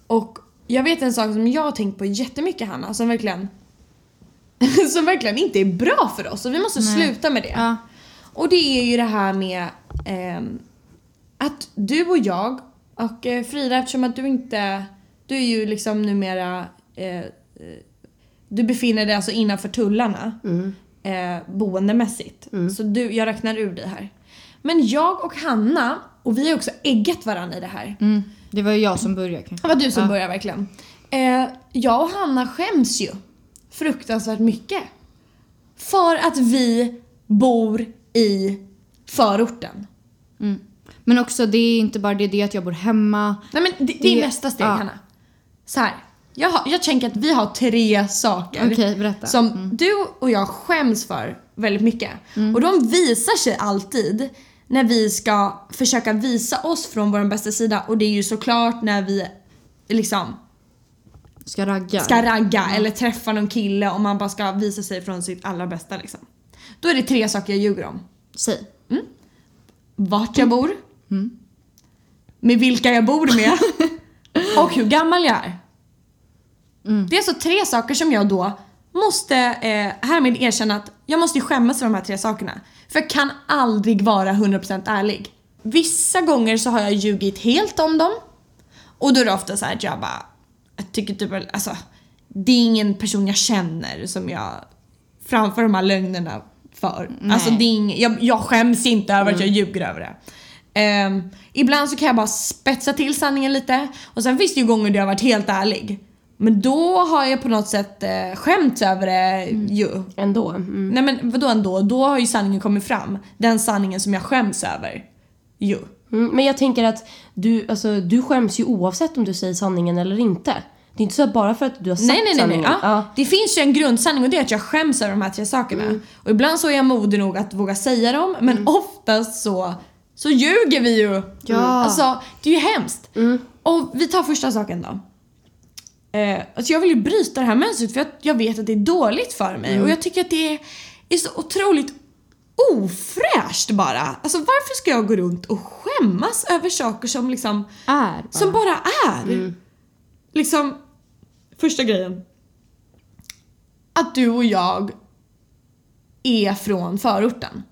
Och jag vet en sak som jag har tänkt på jättemycket Hanna, som verkligen som verkligen inte är bra för oss och vi måste sluta med det. Ja. Och det är ju det här med ehm, att du och jag och eh, Frida eftersom att du inte, du är ju liksom numera, eh, eh, du befinner dig alltså innanför tullarna eh, boendemässigt. Så du, jag räknar ur dig här. Men jag och Hanna, och vi har också äggat varandra i det här. Mm, det var ju jag som började kanske. Det var du som Ja. började verkligen. Eh, jag och Hanna skäms ju fruktansvärt mycket. För att vi bor i förorten. Men också det är inte bara det, det är att jag bor hemma. Nej men det, det är Det- nästa steg ja. Hanna. Så här. Jag, har, jag tänker att vi har tre saker berätta. som du och jag skäms för väldigt mycket. Och de visar sig alltid när vi ska försöka visa oss från vår bästa sida och det är ju såklart när vi liksom Ska ragga. ska ragga eller träffa någon kille och man bara ska visa sig från sitt allra bästa liksom. Då är det tre saker jag ljuger om. Säg. Vart jag bor, med vilka jag bor med och hur gammal jag är. Det är alltså tre saker som jag då måste eh, härmed erkänna att jag måste skämmas för de här tre sakerna. För jag kan aldrig vara 100% ärlig. Vissa gånger så har jag ljugit helt om dem. Och då är det ofta så att jag bara, jag tycker typ, alltså, det är ingen person jag känner som jag framför de här lögnerna för. Alltså det är ing, jag, jag skäms inte över att jag ljuger över det. Ehm, ibland så kan jag bara spetsa till sanningen lite och sen finns det ju gånger där jag har varit helt ärlig. Men då har jag på något sätt eh, skämts över det ju. Ändå. Mm. Nej men vadå ändå? Då har ju sanningen kommit fram. Den sanningen som jag skäms över. Ju. Mm, men jag tänker att du, alltså, du skäms ju oavsett om du säger sanningen eller inte. Det är inte så att bara för att du har sagt Nej nej nej. nej. sanningen. Ja. Det finns ju en grundsanning och det är att jag skäms över de här tre sakerna. Och ibland så är jag modig nog att våga säga dem men oftast så, så ljuger vi ju. Ja. Alltså det är ju hemskt. Och vi tar första saken då. Eh, alltså jag vill ju bryta det här mönstret för jag, jag vet att det är dåligt för mig och jag tycker att det är, är så otroligt ofräscht bara. Alltså varför ska jag gå runt och skämmas över saker som liksom Är bara. som bara är. Liksom, första grejen. Att du och jag är från förorten.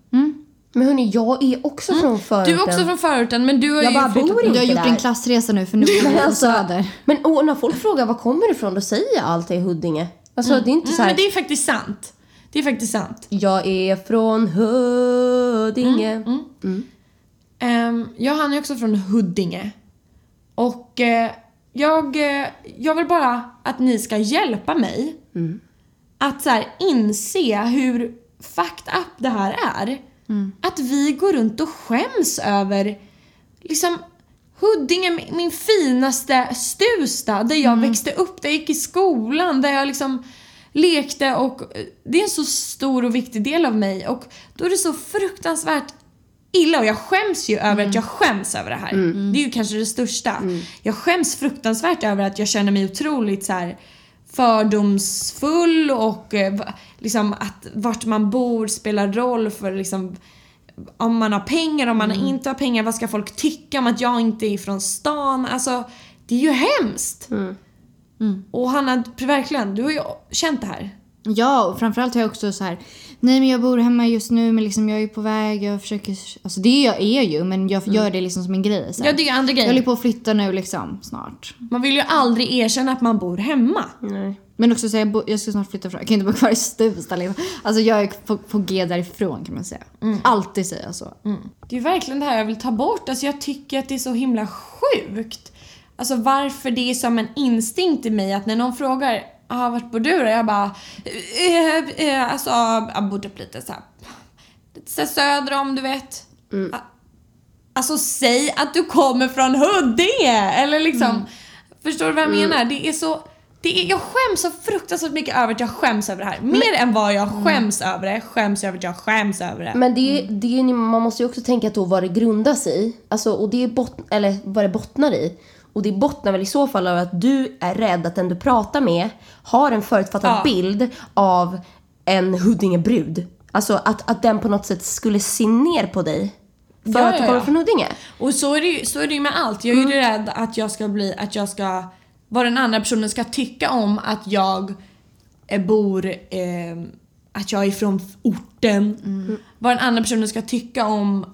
Men hörni, jag är också från förorten. Du är också från förorten men du har Jag ju bara bor Du har inte gjort där. en klassresa nu för nu bor du på alltså, Söder. men och när folk frågar var kommer du ifrån, då säger jag alltid Huddinge. Alltså det är inte så Mm, här. men det är faktiskt sant. Det är faktiskt sant. Jag är från Huddinge. Mm, Um, jag han är också från Huddinge. Och eh, jag, eh, jag vill bara att ni ska hjälpa mig att så här, inse hur fucked up det här är. Att vi går runt och skäms över liksom Huddinge, min- finaste Stuvsta, där jag växte upp, där jag gick i skolan, där jag liksom lekte och eh, det är en så stor och viktig del av mig och då är det så fruktansvärt illa och jag skäms ju över att jag skäms över det här. Det är ju kanske det största. Jag skäms fruktansvärt över att jag känner mig otroligt så här fördomsfull och eh, liksom att vart man bor spelar roll för liksom om man har pengar, om man inte har pengar, vad ska folk tycka om att jag inte är från stan? Alltså, det är ju hemskt. Och Hanna, verkligen, du har ju känt det här. Ja, och framförallt har jag också så här, nej men jag bor hemma just nu men liksom jag är på väg, jag försöker, alltså det är jag är ju men jag gör det liksom som en grej. Så. Ja, det är andra jag grejer. håller på att flytta nu liksom snart. Man vill ju aldrig erkänna att man bor hemma. Nej. Men också säga, jag, jag ska snart flytta från, jag kan inte bo kvar i Stuvsta liksom. Alltså jag är på, på G därifrån kan man säga. Alltid säga så. Det är verkligen det här jag vill ta bort. Alltså jag tycker att det är så himla sjukt. Alltså varför det är som en instinkt i mig att när någon frågar ah, vart bor du då? Jag bara, eh, eh, alltså jag bor typ lite så här, lite så här söder om du vet. Ah, Alltså säg att du kommer från Huddinge! Eller liksom, förstår du vad jag menar? Det är så, det är, jag skäms så fruktansvärt mycket över att jag skäms över det här. Mer än vad jag skäms över det, skäms jag över att jag skäms över det. Men det, det är, man måste ju också tänka då vad det grundar sig i. Alltså, och det är bot, eller vad det bottnar i. Och det bottnar väl i så fall av att du är rädd att den du pratar med har en förutfattad Ja. bild av en Huddingebrud. Alltså att, att den på något sätt skulle se ner på dig. För Ja, att du kommer från Huddinge. Och så är det ju, så är det ju med allt. Jag är ju rädd att jag ska bli, att jag ska, vad den andra personen ska tycka om att jag eh, bor, eh, att jag är från orten. Vad den andra personen ska tycka om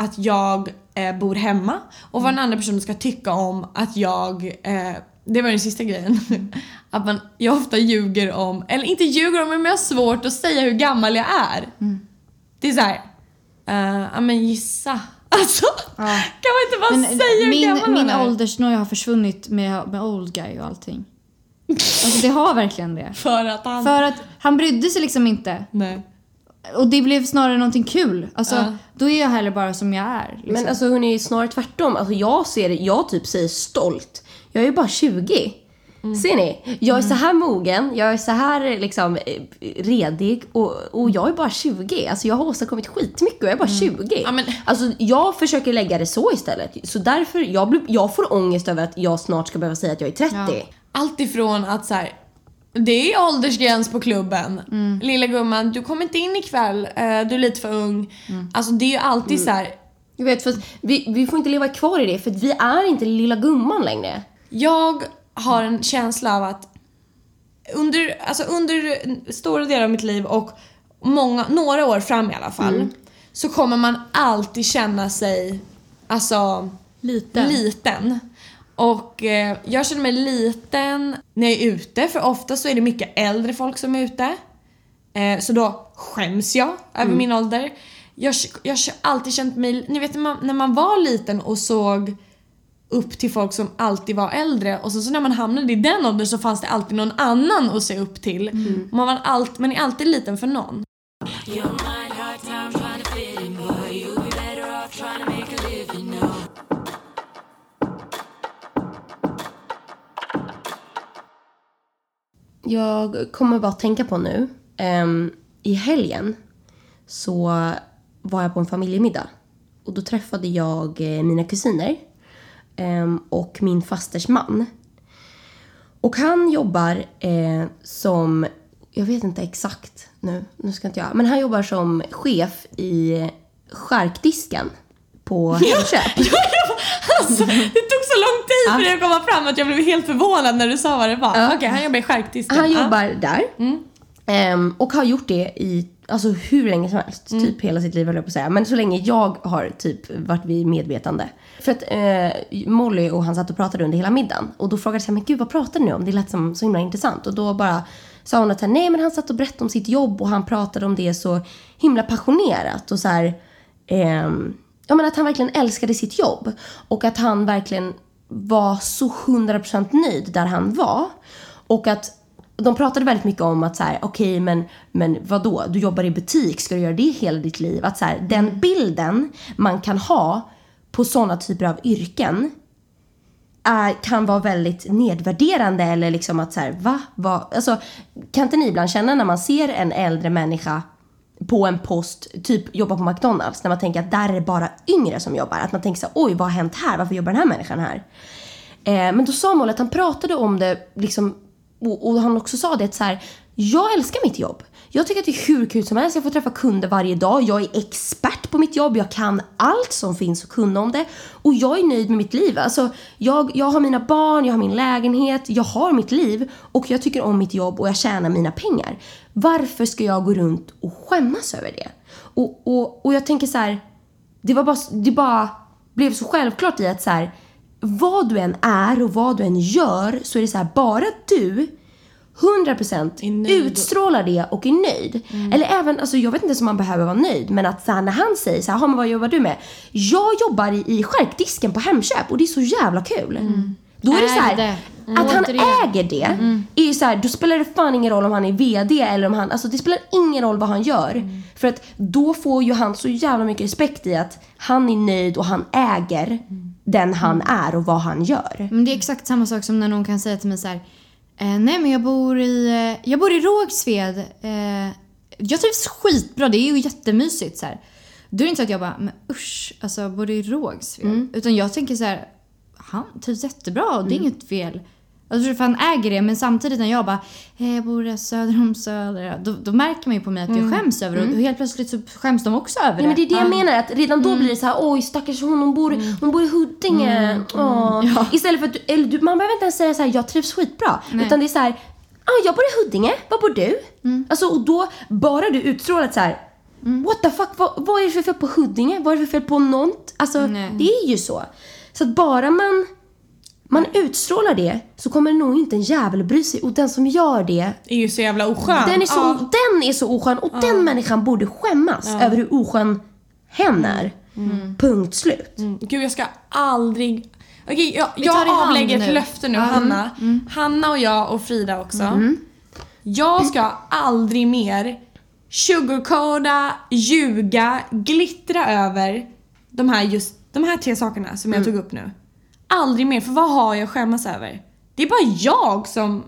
att jag eh, bor hemma. Och vad den andra personen ska tycka om att jag, eh, det var den sista grejen. att man, jag ofta ljuger om, eller inte ljuger om men jag har svårt att säga hur gammal jag är. Det är såhär, uh, ja men gissa. Alltså, kan man inte bara Men säga hur min, gammal man min är? åldersnoja har försvunnit med, med old guy och allting. Alltså det har verkligen det. För att han... För att han brydde sig liksom inte. Nej. Och det blev snarare någonting kul. Alltså, Ja. då är jag heller bara som jag är. Liksom. Men alltså hörni, snarare tvärtom. Alltså jag ser det, jag typ säger stolt. Jag är bara 20. Ser ni? Jag är så här mogen, jag är så här liksom eh, redig och, och jag är bara 20. Alltså jag har åstadkommit skitmycket och jag är bara 20. Ja, men- Alltså jag försöker lägga det så istället. Så därför, jag, blir, jag får ångest över att jag snart ska behöva säga att jag är 30. Ja. Allt ifrån att så här, det är åldersgräns på klubben. Lilla gumman, du kommer inte in ikväll, eh, du är lite för ung. Alltså det är ju alltid så här. Jag vet, för vi, vi får inte leva kvar i det för vi är inte lilla gumman längre. Jag har en känsla av att under, alltså under stora delar av mitt liv och många, några år fram i alla fall så kommer man alltid känna sig alltså Liten. liten. Och eh, jag känner mig liten när jag är ute för ofta så är det mycket äldre folk som är ute. Eh, så då skäms jag över min ålder. Jag, jag har alltid känt mig, ni vet när man, när man var liten och såg upp till folk som alltid var äldre och så, så när man hamnade i den åldern så fanns det alltid någon annan att se upp till. Man, var allt, man är alltid liten för någon. You Jag kommer bara att tänka på nu. ehm, I helgen så var jag på en familjemiddag. Och då träffade jag eh, mina kusiner ehm, och min fasters man. Och han jobbar eh, som, jag vet inte exakt nu, nu ska inte jag, men han jobbar som chef i skärkdisken på Hemköp. Alltså, det tog så lång tid för det att komma fram att jag blev helt förvånad när du sa vad det var. Okej, han jobbar i skärkdisken. Han Ja. jobbar där. Ehm, och har gjort det i alltså, hur länge som helst. Typ hela sitt liv höll jag på att säga. Men så länge jag har typ varit vid medvetande. För att eh, Molly och han satt och pratade under hela middagen. Och då frågade jag men gud vad pratar ni om? Det lät som så himla intressant. Och då bara sa hon att nej men han satt och berättade om sitt jobb och han pratade om det så himla passionerat. Och så här, ehm, ja men att han verkligen älskade sitt jobb. Och att han verkligen var så 100% nöjd där han var. Och att de pratade väldigt mycket om att så här, okej men, men vadå, du jobbar i butik, ska du göra det hela ditt liv? Att så här, den bilden man kan ha på sådana typer av yrken är, kan vara väldigt nedvärderande eller liksom att så här, va? va? Alltså, kan inte ni ibland känna när man ser en äldre människa på en post, typ jobba på McDonalds, när man tänker att där är det bara yngre som jobbar. Att man tänker så här, oj vad har hänt här? Varför jobbar den här människan här? Eh, men då sa Molly att han pratade om det liksom, och, och han också sa det att så här, jag älskar mitt jobb. Jag tycker att det är hur kul som helst. Jag får träffa kunder varje dag. Jag är expert på mitt jobb. Jag kan allt som finns att kunna om det. Och jag är nöjd med mitt liv. Alltså, jag, jag har mina barn, jag har min lägenhet, jag har mitt liv. Och jag tycker om mitt jobb och jag tjänar mina pengar. Varför ska jag gå runt och skämmas över det? Och, och, och jag tänker så här, det var bara, det bara blev så självklart i att så här, vad du än är och vad du än gör så är det så här, bara du 100% Är nöjd. utstrålar det och är nöjd. Eller även, alltså jag vet inte om man behöver vara nöjd, men att så här, när han säger så här, "Ha, men vad jobbar du med? Jag jobbar i, i skärkdisken på Hemköp och det är så jävla kul. Då är det så här, Ägde. att han äger det, är ju så här, då spelar det fan ingen roll om han är VD eller om han, alltså det spelar ingen roll vad han gör. För att då får ju han så jävla mycket respekt i att han är nöjd och han äger den han är och vad han gör. Men det är exakt samma sak som när någon kan säga till mig så här. Eh, nej men jag bor i, eh, jag bor i Rågsved. Eh, jag trivs skitbra, det är ju jättemysigt så här. Då är det inte så att jag bara, men usch, alltså bor du i Rågsved? Utan jag tänker så här, han trivs jättebra och det är inget fel. Alltså för han äger det men samtidigt när jag bara, eh, jag bor söder om Söder. Då, då märker man ju på mig att jag skäms över det och helt plötsligt så skäms de också över det. Ja, men det är det jag menar, att redan då blir det så här, oj stackars hon, hon bor, hon bor i Huddinge. Åh. Istället för att du, eller du, man behöver inte ens säga så här, jag trivs skitbra. Utan det är så här, ah, jag bor i Huddinge, var bor du? Alltså och då, bara du utstrålar så här, what the fuck, vad, vad är det för fel på Huddinge? Vad är det för fel på något? Alltså Nej. det är ju så. Så att bara man, man utstrålar det så kommer nog inte en jävel bry sig. Och den som gör det är ju så jävla oskön. den är så, Ja. den är så oskön och den människan borde skämmas över hur oskön hen är. Punkt slut. Mm. Gud, jag ska aldrig... Okej, jag, Vi jag avlägger nu. ett löfte nu, Hanna. Hanna och jag och Frida också. Jag ska aldrig mer sugarcoda, ljuga, glittra över de här, just, de här tre sakerna som jag tog upp nu. Aldrig mer, för vad har jag att skämmas över? Det är bara jag som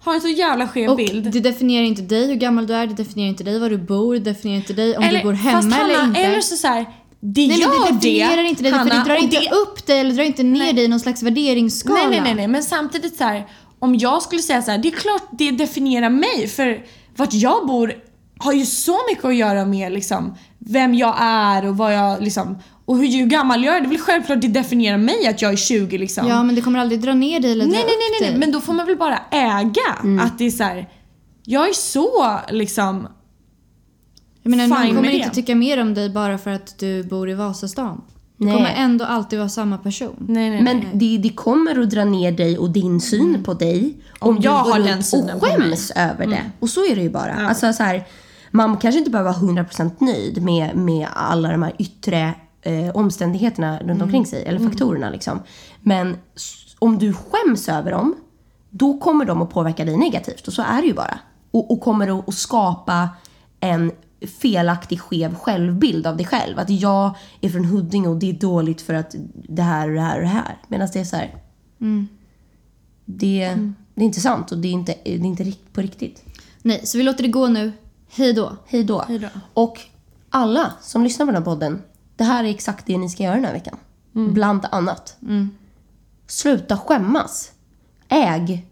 har en så jävla skev Och bild. det definierar inte dig hur gammal du är, det definierar inte dig var du bor, det definierar inte dig om du bor fast hemma eller Hanna, inte. Eller så, så här, det Nej gör det definierar inte dig, för Hanna, det drar inte det- upp dig eller drar inte ner dig i någon slags värderingsskala. Nej, nej, nej, nej, men samtidigt så här, om jag skulle säga så här, det är klart det definierar mig för vart jag bor har ju så mycket att göra med liksom vem jag är och vad jag liksom och hur gammal jag är. Det är väl självklart det definierar mig att jag är 20 liksom. Ja men det kommer aldrig dra ner dig eller nej, dra nej, nej, nej, nej, men då får man väl bara äga att det är så här. jag är så liksom Jag menar, någon kommer inte det. tycka mer om dig bara för att du bor i Vasastan. Du Nej. kommer ändå alltid vara samma person. nej, nej, Men nej. det, det kommer att dra ner dig och din syn på dig om, Om jag du har den synen och på mig. skäms över det. Och så är det ju bara. Alltså, så här, man kanske inte behöver vara 100% nöjd med, med alla de här yttre eh, omständigheterna runt omkring sig, eller faktorerna liksom. Men om du skäms över dem, då kommer de att påverka dig negativt. Och så är det ju bara. Och, och kommer att, att skapa en felaktig, skev självbild av dig själv. Att jag är från Huddinge och det är dåligt för att det här och det här och det här. Medan det är så här. Det, det är inte sant och det är inte, det är inte på riktigt. Nej, så vi låter det gå nu. Hej då. Hej då. Och alla som lyssnar på den här podden. Det här är exakt det ni ska göra den här veckan. Bland annat. Sluta skämmas. Äg.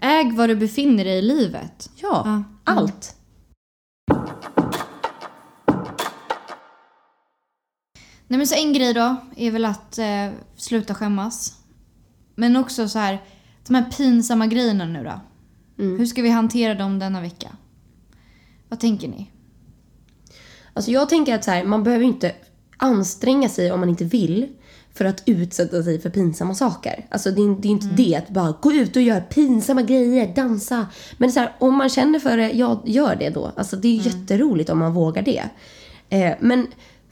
Äg var du befinner dig i livet. Ja, Ja. allt. Nej men så en grej då är väl att eh, sluta skämmas. Men också så här, de här pinsamma grejerna nu då. Hur ska vi hantera dem denna vecka? Vad tänker ni? Alltså jag tänker att så här, man behöver inte anstränga sig om man inte vill för att utsätta sig för pinsamma saker. Alltså det är, det är inte det att bara gå ut och göra pinsamma grejer, dansa. Men så här, om man känner för det, ja, gör det då. Alltså det är jätteroligt om man vågar det. Eh, men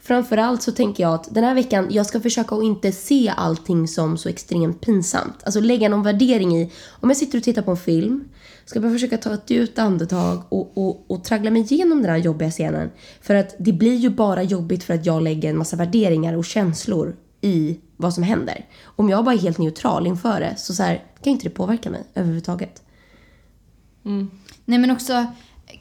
Framförallt så tänker jag att den här veckan, jag ska försöka att inte se allting som så extremt pinsamt. Alltså lägga någon värdering i, om jag sitter och tittar på en film, ska bara försöka ta ett djupt andetag och, och, och traggla mig igenom den här jobbiga scenen. För att det blir ju bara jobbigt för att jag lägger en massa värderingar och känslor i vad som händer. Om jag bara är helt neutral inför det, så, så här, kan inte det påverka mig överhuvudtaget. Mm. Nej men också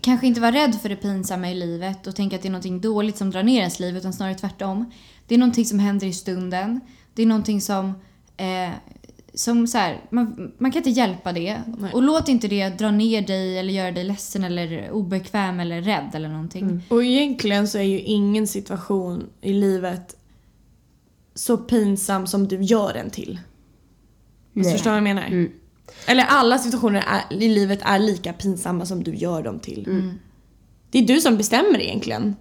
kanske inte vara rädd för det pinsamma i livet och tänka att det är någonting dåligt som drar ner ens liv utan snarare tvärtom. Det är någonting som händer i stunden. Det är någonting som eh, som så här, man, man kan inte hjälpa det. Och låt inte det dra ner dig eller göra dig ledsen eller obekväm eller rädd eller någonting. Och egentligen så är ju ingen situation i livet så pinsam som du gör den till. Alltså, förstår du vad jag menar? Eller alla situationer är, i livet är lika pinsamma som du gör dem till. Det är du som bestämmer egentligen.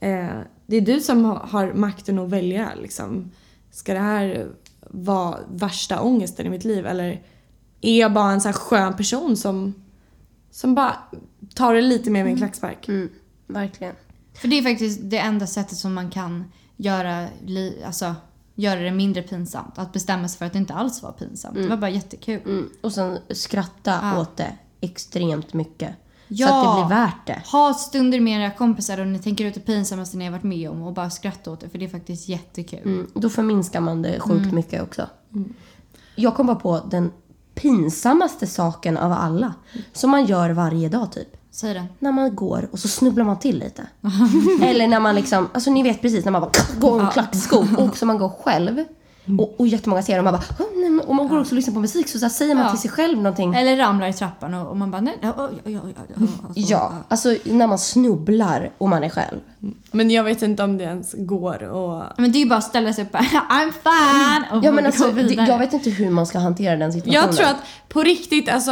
Eh, det är du som har, har makten att välja liksom. Ska det här vara värsta ångesten i mitt liv eller är jag bara en så här skön person som, som bara tar det lite mer med en klackspark? Mm, verkligen. För det är faktiskt det enda sättet som man kan göra, li, alltså, göra det mindre pinsamt. Att bestämma sig för att det inte alls var pinsamt. Det var bara jättekul. Mm. Och sen skratta Ja. åt det extremt mycket. Så Ja. att det blir värt det. Ha stunder med era kompisar och ni tänker ut det pinsammaste ni har varit med om och bara skratta åt det för det är faktiskt jättekul. Mm, då förminskar man det sjukt mycket också. Jag kom bara på den pinsammaste saken av alla. Som man gör varje dag typ. Säg den. När man går och så snubblar man till lite. Eller när man liksom, alltså ni vet precis när man bara går en klacksko och så man går själv. Och, och jättemånga ser det och man bara "Åh, nej, men-" och man går också och lyssnar på musik så, så här säger man Ja. till sig själv någonting. Eller ramlar i trappan och, och man bara nej, oj, oj, oj. Ja, alltså när man snubblar och man är själv. Men jag vet inte om det ens går och... Men det är ju bara att ställa sig upp och I'm fine! Och Ja men alltså, det, jag vet inte hur man ska hantera den situationen. Jag tror att på riktigt, alltså,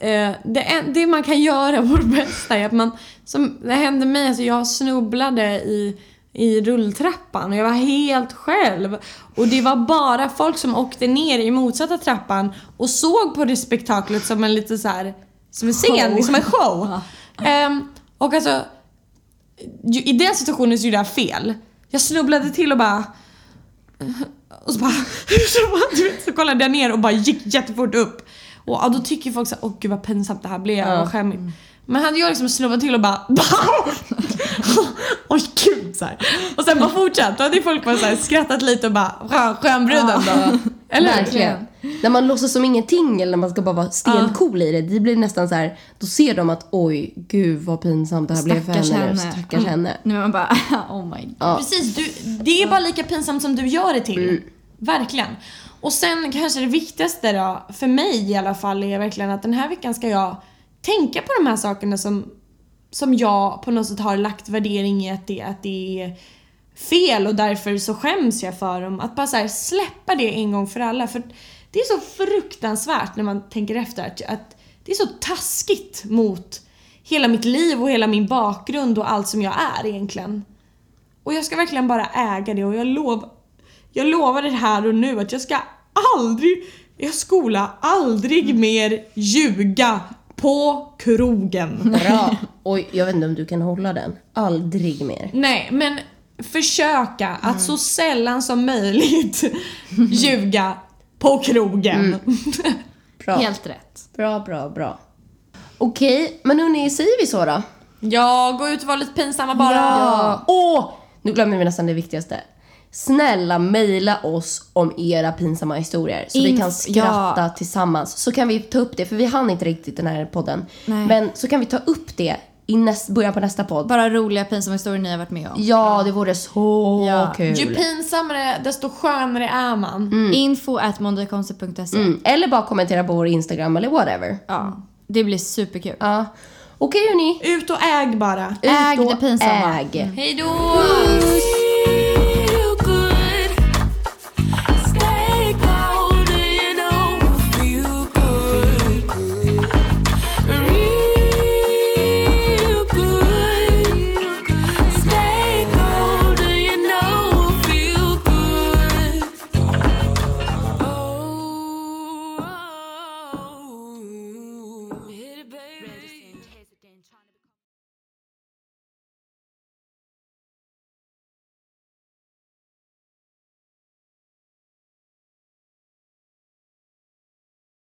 eh, det, det man kan göra, vårt bästa, är att man, som det hände mig, alltså jag snubblade i, i rulltrappan och jag var helt själv. Och det var bara folk som åkte ner i motsatta trappan och såg på det spektaklet som en lite så här, som en scen, som en show. Ehm, och alltså, i den situationen så gjorde jag fel. Jag snubblade till och bara och så bara, så, vet, så kollade jag ner och bara gick jättefort upp. Och ja, då tycker folk såhär, åh gud vad pinsamt det här blev, vad skämmigt. Men hade jag liksom snubbat till och bara Oj gud så här. Och sen bara fortsatt, då hade folk bara så här skrattat lite och bara "Skön- skön bruden då. Eller? Verkligen. När man låtsas som ingenting eller när man ska bara vara stencool i det. Det blir nästan så här, då ser de att oj, gud vad pinsamt det här blev för henne henne. Stackars henne. Nu är man bara oh my god. Precis, du, det är bara lika pinsamt som du gör det till. Verkligen. Och sen kanske det viktigaste då, för mig i alla fall, är verkligen att den här veckan ska jag tänka på de här sakerna som, som jag på något sätt har lagt värdering i att det, att det är fel och därför så skäms jag för dem. Att bara så släppa det en gång för alla. För det är så fruktansvärt när man tänker efter att, att det är så taskigt mot hela mitt liv och hela min bakgrund och allt som jag är egentligen. Och jag ska verkligen bara äga det och jag, lov, jag lovar det här och nu att jag ska aldrig, jag skola aldrig mer ljuga på krogen. Bra. Oj, jag vet inte om du kan hålla den. Aldrig mer. Nej, men försöka att så sällan som möjligt ljuga på krogen. Bra. Helt rätt. Bra, bra, bra. Okej, men hörni, säger vi så då? Ja, gå ut och vara lite pinsamma bara. Ja. Åh! Nu glömmer vi nästan det viktigaste. Snälla mejla oss om era pinsamma historier så vi Inf- kan skratta ja. tillsammans. Så kan vi ta upp det, för vi hann inte riktigt den här podden. Nej. Men så kan vi ta upp det i näst, början på nästa podd. Bara roliga pinsamma historier ni har varit med om. Ja, det vore så Ja. kul. Ju pinsammare, desto skönare är man. Info at mondekoncept.se. Mm. Eller bara kommentera på vår Instagram eller whatever. Ja, det blir superkul. Ja. Okej hörni. Ut och äg bara. Ut Äg och det pinsamma. Äg. Hej då! Puss.